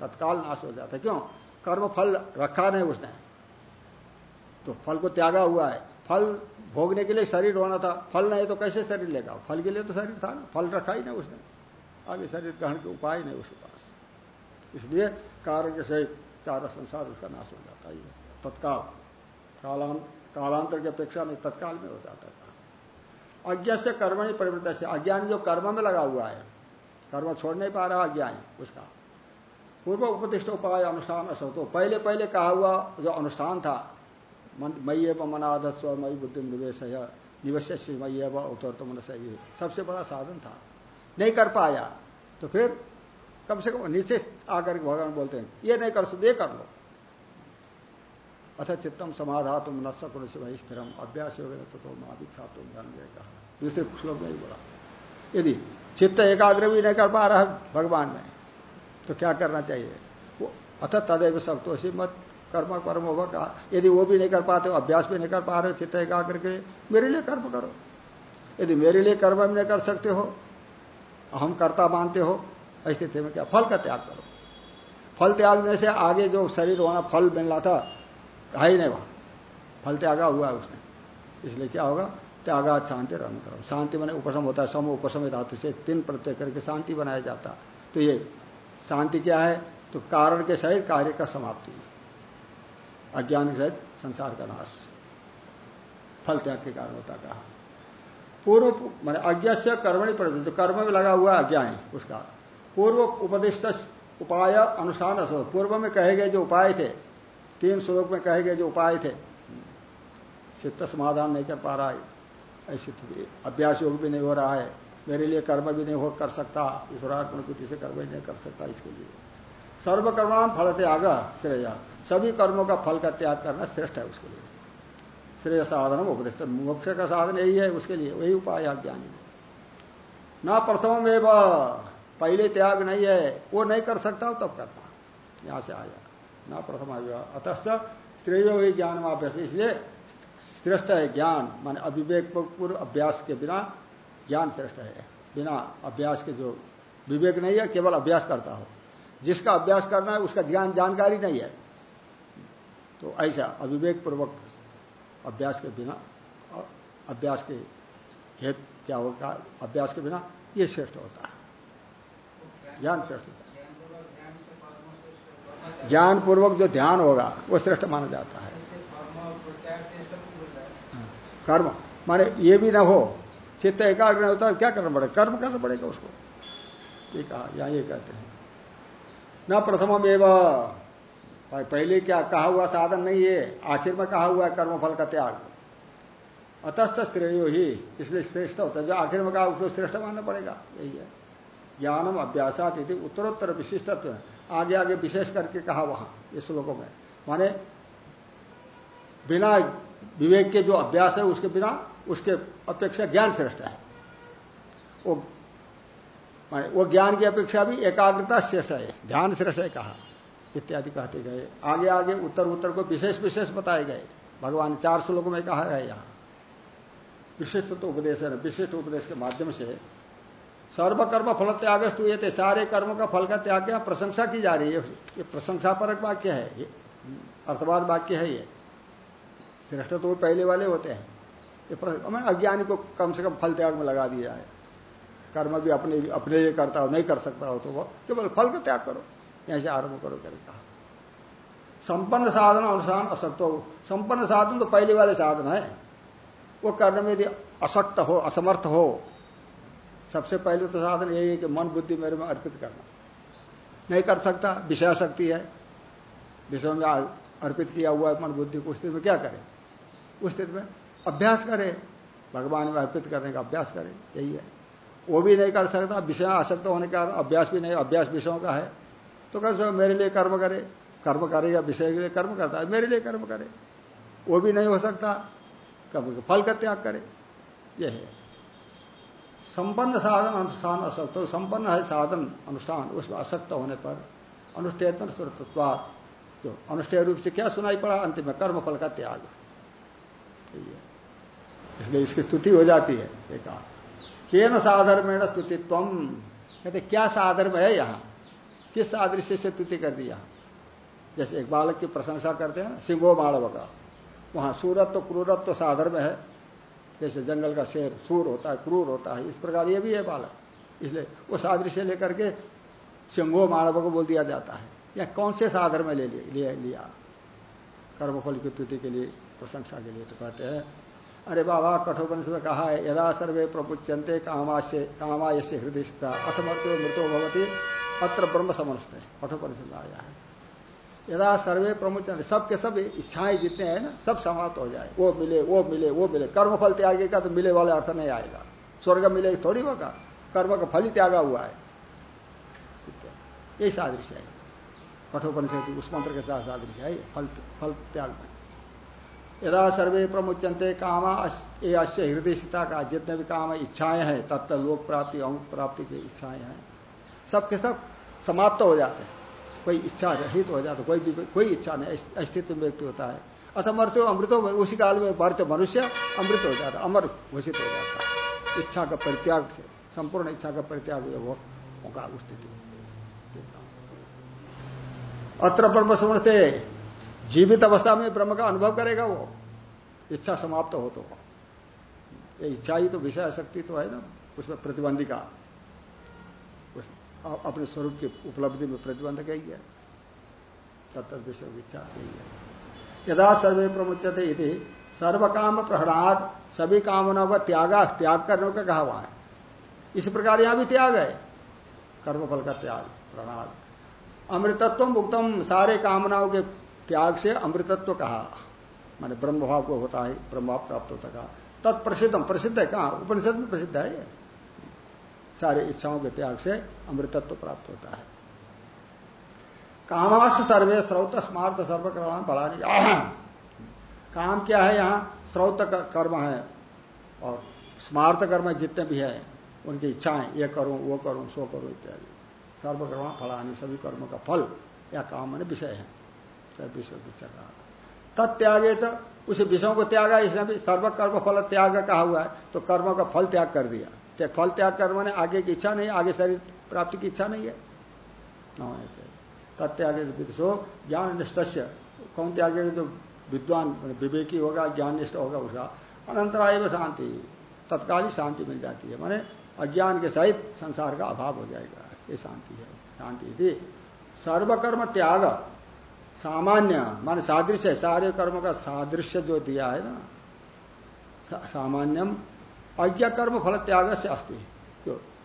तत्काल नाश हो जाता है। क्यों? कर्म फल रखा नहीं उसने। तो फल को त्यागा हुआ है। फल भोगने के लिए शरीर होना था। फल नहीं तो कैसे शरीर लेगा? फल के लिए तो शरीर था ना। फल रखा ही नहीं उसने। आगे शरीर ग्रहण के उपाय नहीं उसके पास। इसलिए कारण के सहित सारा संसार उसका नाश हो जाता है तत्काल। कालांतर की अपेक्षा में तत्काल में हो जाता था। अज्ञा से कर्मणि परिवृत्त से अज्ञानी जो कर्म में लगा हुआ है, कर्म छोड़ नहीं पा रहा अज्ञानी उसका। पूर्व उपदिष्ट उपाय अनुष्ठान असो तो पहले पहले कहा हुआ जो अनुष्ठान था मई एवं मनाध स्व मई बुद्धि निवेश निवेश मई एवं अवतर तो मन सही सबसे बड़ा साधन था। नहीं कर पाया तो फिर कम से कम नीचे आकर के भगवान बोलते हैं, ये नहीं कर सकते कर लो। अथ चित्तम समाधा तुम न सकुण से वही स्थिरम। अभ्यास हो गए तो महाविच्छा तुम धन कहा दूसरे श्लोक में ही बोला। यदि चित्त एकाग्र भी नहीं कर पा रहा भगवान में तो क्या करना चाहिए? वो अथ तदेव सप्तोषी मत कर्म कर्म होगा कहा यदि वो भी नहीं कर पाते, अभ्यास भी नहीं कर पा रहे चित्त एकाग्र के मेरे लिए कर्म करो। यदि मेरे लिए कर्म भी नहीं कर सकते हो हम कर्ता मानते हो स्थिति में क्या, फल का त्याग करो। फल त्यागने से आगे जो शरीर होना, फल मिलना था, है ही नहीं वहाँ। फल त्यागा हुआ है उसने। इसलिए क्या होगा? त्यागा, शांति अनंतरम शांति बने उपशम होता है, सम उपशम धातु से तीन प्रत्यय करके शांति बनाया जाता। तो ये शांति क्या है? तो कारण के सहित कार्य का समाप्ति। अज्ञान के सहित संसार का नाश। फल त्याग के कारण होता कहा। पूर्व मैंने अज्ञा से कर्मणि प्रति कर्म में लगा हुआ अज्ञानी, उसका। पूर्व उपदिष्ट उपाय अनुष्ठान पूर्व में कहे गए जो उपाय थे, तीन श्लोक में कहे गए जो उपाय थे चित्त समाधान नहीं कर पा रहा है। ऐसी स्थिति, अभ्यास योग भी नहीं हो रहा है। मेरे लिए कर्म भी नहीं हो कर सकता। ईश्वरार्पण बुद्धि से कर्म ही नहीं कर सकता इसके लिए। सर्वकर्माण फल त्याग, श्रेय। सभी कर्मों का फल का त्याग करना श्रेष्ठ है उसके लिए। श्रेय साधन उपदिष्ट। मोक्ष का साधन यही है उसके लिए। वही उपाय है ज्ञानी न प्रथम एवं पहले त्याग नहीं है, वो नहीं कर सकता तब करना यहाँ से आया। ना प्रथम अतः श्रेय वही ज्ञान अभ्यास इसलिए श्रेष्ठ है ज्ञान। माने अविवेक पूर्व अभ्यास के बिना ज्ञान श्रेष्ठ है। बिना अभ्यास के जो विवेक नहीं है, केवल अभ्यास करता हो। जिसका अभ्यास करना है, उसका ज्ञान जानकारी नहीं है। तो ऐसा अविवेक पूर्वक अभ्यास के बिना अभ्यास के हेतु क्या होगा अभ्यास के बिना ये श्रेष्ठ होता है। ज्ञान श्रेष्ठ होता है ज्ञान पूर्वक जो ध्यान होगा, वो श्रेष्ठ माना जाता है। कर्म, माने ये भी ना हो, चित्त एकाग्र होता क्या करना पड़ेगा? कर्म करना पड़ेगा उसको। ये कहा यहाँ ये कहते हैं। न प्रथम एवं। भाई, पहले क्या कहा हुआ साधन नहीं है, आखिर में कहा हुआ है कर्मफल का त्याग। अतस्त श्रेय ही, इसलिए श्रेष्ठ होता है। जो आखिर में कहा, उसको श्रेष्ठ मानना पड़ेगा, यही है। ज्ञानम अभ्यासात यदि उत्तरोत्तर विशिष्टत्व। आगे आगे विशेष करके कहा वहाँ, इस श्लोकों में। माने बिना विवेक के जो अभ्यास है, उसके बिना उसके अपेक्षा ज्ञान श्रेष्ठ है। वो, माने वो ज्ञान की अपेक्षा भी एकाग्रता श्रेष्ठ है। ध्यान श्रेष्ठ है कहा। इत्यादि कहते गए। आगे आगे उत्तर उत्तर को विशेष विशेष बताए गए। भगवान चार श्लोकों में कहा है यहाँ। विशिष्ट तो उपदेश है विशिष्ट उपदेश के माध्यम से सर्वकर्म फल त्याग हुए थे सारे कर्म का फल का त्याग क्या प्रशंसा की जा रही है। ये प्रशंसा परक वाक्य है, ये अर्थवाद वाक्य है ये। श्रेष्ठ तो पहले वाले होते हैं। ये अज्ञानी को कम से कम फल त्याग में लगा दिया है। कर्म भी अपने अपने लिए करता हो, नहीं कर सकता हो तो वो केवल फल का त्याग करो। यहाँ से आरंभ करो कहा। संपन्न साधन अनुसार असक्त हो। संपन्न साधन तो पहले वाले साधन है। वो करने में यदि असक्त हो, असमर्थ हो सबसे पहले तो साधन यही है कि मन बुद्धि मेरे में अर्पित करना। नहीं कर सकता, विषय शक्ति है। विषय में अर्पित किया हुआ है मन बुद्धि को स्थिति में क्या करें? उस स्थिति में अभ्यास करें। भगवान में अर्पित करने का अभ्यास करें, यही है। वो भी नहीं कर सकता, विषय आसक्त होने का अभ्यास भी नहीं, अभ्यास विषयों का है। तो कर मेरे लिए कर्म करे। कर्म करे या विषय के लिए कर्म करता है, मेरे लिए कर्म करे। वो भी नहीं हो सकता, कर्म फल का त्याग करे। यह है। संपन्न साधन अनुष्ठान असक्त तो संपन्न है साधन अनुष्ठान उसमें असक्त होने पर अनुष्ठेतन सुरत्वाद जो अनुष्ठेय रूप से क्या सुनाई पड़ा? अंतिम में कर्म फल का त्याग। इसलिए इसकी स्तुति हो जाती है एक के न साधर्मेण स्तुतित्व कहते, क्या साधर्म है यहाँ? किस सादृश्य से स्तुति कर दी यहाँ जैसे एक बालक की प्रशंसा करते हैं ना सिंहो माड़व का वहाँ सूरत तो क्रूरत तो साधर्म है। जैसे जंगल का शेर सूर होता है क्रूर होता है इस प्रकार ये भी है बालक। इसलिए वो सादृश्य लेकर के सिंहो मानव को बोल दिया जाता है। या कौन से साधर में ले लिया, लिया? कर्मफल की तुति के लिए प्रशंसा के लिए तो कहते हैं अरे बाबा कठोपनिषद कहा है यदा सर्वे प्रपुच्यंते कामाश्य कामायस्य हृदय अथमर्तो मृतो भवती अत्र ब्रह्म समस्त है कठोपनिषद आया है। यदा सर्वे प्रमुख सब के सब इच्छाएँ जितने हैं ना, सब समाप्त हो जाए। वो मिले वो मिले वो मिले। कर्मफल त्यागे का तो मिले वाला अर्थ नहीं आएगा। स्वर्ग मिले थोड़ी होगा। कर्म का फल ही त्यागा हुआ है। यही सादृश्य है। कठोपनिषद उस मंत्र के साथ सादृश्य है। फल फल त्याग। में यदा सर्वे प्रमुचंते काम ये अश्य हृदय सीता का जितने भी काम है, इच्छाएँ हैं तत्व लोक प्राप्ति अंग प्राप्ति की इच्छाएँ हैं, सबके सब समाप्त हो जाते हैं। कोई इच्छा रहित तो हो जाता कोई कोई इच्छा नहीं अस्तित्व में व्यक्ति होता है। अथवा मृत्यु अमृतो उसी काल में मरते मनुष्य अमृत हो जाता, अमर घोषित हो जाता इच्छा का परित्याग से, संपूर्ण इच्छा का परित्याग वो होगा उस स्थिति अत्र ब्रह्म समझते, जीवित अवस्था में ब्रह्म का अनुभव करेगा वो। इच्छा समाप्त हो तो ये इच्छा ही तो विषय शक्ति तो है ना, उसमें प्रतिबंधिका। अपने स्वरूप की उपलब्धि में प्रतिबंध ही है तत्त विषय इच्छा यही है। यदा सर्वे प्रमुचते यदि सर्व काम प्रहणाद सभी कामनाओं का त्यागा, त्याग करने का कहा हुआ है। इसी प्रकार यहाँ भी त्याग है। कर्मफल का त्याग प्रहणाद अमृतत्व मुक्तम सारे कामनाओं के त्याग से अमृतत्व कहा। माने ब्रह्मभाव को होता है, ब्रह्मभाव प्राप्त होता कहा। तत्प्रसिद्धम प्रसिद्ध है कहा? उपनिषद में प्रसिद्ध है सारे इच्छाओं के त्याग से अमृतत्व प्राप्त होता है। कामाश सर्वे स्रोत स्मार्त सर्वकर्म बढ़ाने काम क्या है यहाँ? स्रोत कर्म है और स्मार्त कर्म जितने भी है, उनकी इच्छाएँ, ये करूँ, वो करूँ, सो करूँ इत्यादि। सर्वकर्म फलानी, सभी कर्मों का फल या काम मैंने विषय है। सब विषय विषय कहा तत्यागे उस विषयों को त्यागा, इसने भी सर्वकर्म फल त्याग कहा हुआ है तो कर्म का फल त्याग कर दिया। फल त्याग कर्म ने आगे की इच्छा नहीं, आगे शरीर प्राप्ति की इच्छा नहीं है। ऐसे। तत्यागे विदो ज्ञान निष्ठ कौन त्यागे जो विद्वान विवेकी होगा ज्ञान निष्ठ होगा, उसका अनंतराय में शांति, तत्काल ही शांति मिल जाती है। माने अज्ञान के सहित संसार का अभाव हो जाएगा। ये शांति है। शांति थी सर्वकर्म त्याग, सामान्य, मान सादृश्य, सारे कर्म का सादृश्य जो दिया है ना सामान्यम अज्ञा कर्म फल त्याग से अस्थि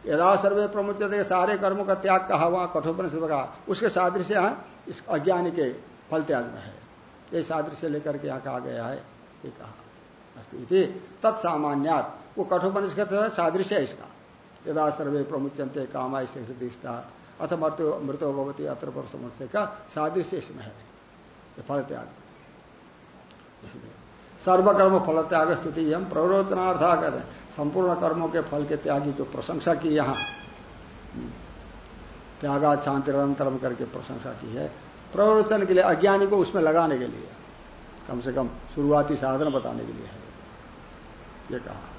यदा सर्वे प्रमुख सारे कर्मों का त्याग कहा वहाँ कठोपन से कहा उसके सादृश्य है इस अज्ञानी के फल त्याग में है। ये सादृश्य लेकर के यहाँ कहा गया है, ये कहा अस्थिति तत्सामान्यात, वो कठोपनिषद सादृश्य है इसका। यदा सर्वे प्रमुचंते कामा इसे हृदय अथ मृत्यो मृतो भगवती अत्र पर समस्या का सादृश्य इसमें है। फल त्याग सर्वकर्म फल त्याग स्तुति हम प्ररोचनार्था कहते हैं संपूर्ण कर्मों के फल के त्यागी जो प्रशंसा की यहाँ। त्यागा, शांति, निरंतरम करके प्रशंसा की है। प्रवर्तन के लिए, अज्ञानी को उसमें लगाने के लिए। कम से कम शुरुआती साधन बताने के लिए है। ये कहा।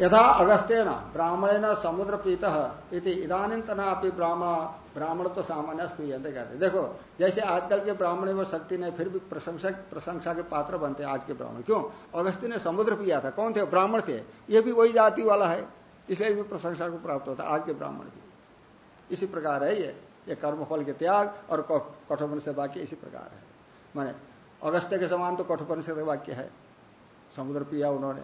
यथा अगस्तेन ब्राह्मणेन समुद्र पीत इति इदानींतना अपनी ब्राह्मण ब्राह्मण तो सामान्य स्त्रीयंते कहते देखो, जैसे आजकल के ब्राह्मण में शक्ति नहीं, फिर भी प्रशंसा प्रशंसा के पात्र बनते आज के ब्राह्मण। क्यों? अगस्ती ने समुद्र पिया था। कौन थे? ब्राह्मण थे। ये भी वही जाति वाला है। इसलिए भी प्रशंसा को प्राप्त होता आज के ब्राह्मण भी इसी प्रकार है ये। ये कर्मफल के त्याग और कठोपन से वाक्य इसी प्रकार है। माने अगस्त्य के समान तो कठोपन से वाक्य है। समुद्र पिया उन्होंने।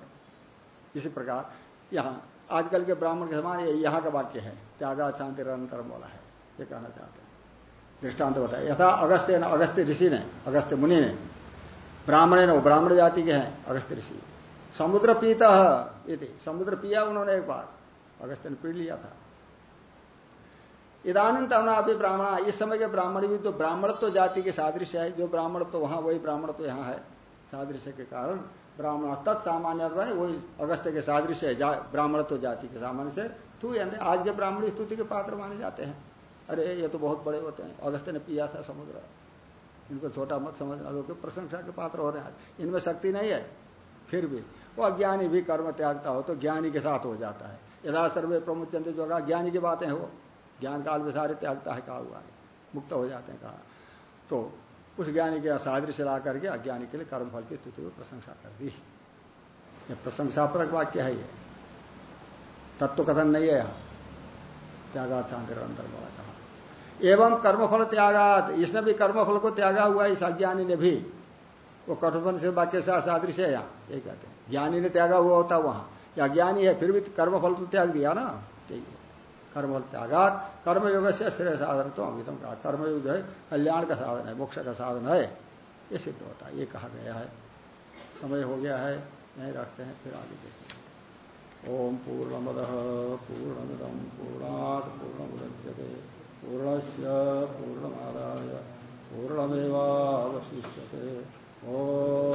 इसी प्रकार। यहाँ, आजकल के ब्राह्मण के समान ये यहाँ का वाक्य है, त्यागा शांति निरंतर बोला है, ये कहना चाहते हैं। दृष्टांत बताया यथा अगस्त्य न अगस्त्य ऋषि ने, अगस्त्य मुनि ने, ब्राह्मण ने ब्राह्मण जाति के हैं, अगस्त्य ऋषि। समुद्र पीता समुद्र पिया उन्होंने एक बार, अगस्त्य ने पी लिया था। इदानंद तमना अभी ब्राह्मण, इस समय के ब्राह्मण भी तो ब्राह्मण तो जाति के सादृश्य है, जो ब्राह्मण तो वहाँ, वही ब्राह्मण तो यहाँ है, सादृश्य के कारण ब्राह्मण तत्सामान्य वही अगस्त्य के सादृश्य है जा, ब्राह्मण तो जाति के सामान्य से तू यानी आज के ब्राह्मण स्तुति के पात्र माने जाते हैं। अरे ये तो बहुत बड़े होते हैं अगस्त्य ने पिया था समुद्र। इनको छोटा मत समझना लोग प्रशंसा के पात्र हो रहे हैं। इनमें शक्ति नहीं है फिर भी। वो अज्ञानी भी कर्म त्यागता हो तो ज्ञानी के साथ हो जाता है। यदा सर्वे प्रमुख चंद्र जो कहा ज्ञानी की बातें हो ज्ञान काल में सारे त्यागता है कहा हुआ है। मुक्त हो जाते हैं कहा। तो उस ज्ञानी के सादृश्य ला करके अज्ञानी के लिए कर्मफल की स्तुति को प्रशंसा कर दी। ये प्रशंसापरक वाक्य है ये। तत्व कथन नहीं है यहाँ। त्यागात शांति अंतर वाला कहा। एवं कर्मफल त्यागात। इसने भी कर्मफल को त्यागा हुआ इस अज्ञानी ने भी। वो कठोपन से वाक्य से सादृश्य है यहाँ। ये कहते हैं। ज्ञानी ने त्यागा हुआ होता वहाँ। या ज्ञानी है, फिर भी कर्मफल तो त्याग दिया ना? चाहिए कर्म त्यागात कर्मयोग से स्थिर साधन तो अमितम कहा कर्मयोग जो है, कल्याण का साधन है, मोक्ष का साधन है। ये सिद्ध होता है, ये कहा गया है। समय हो गया है, नहीं रखते हैं, फिर आगे देखते हैं। ओम पूर्णमद पूर्णमदम पूर्णात, पूर्णमुदच्यते। पूर्णस्य पूर्णमादाय, पूर्णमेवावशिष्यते। ओ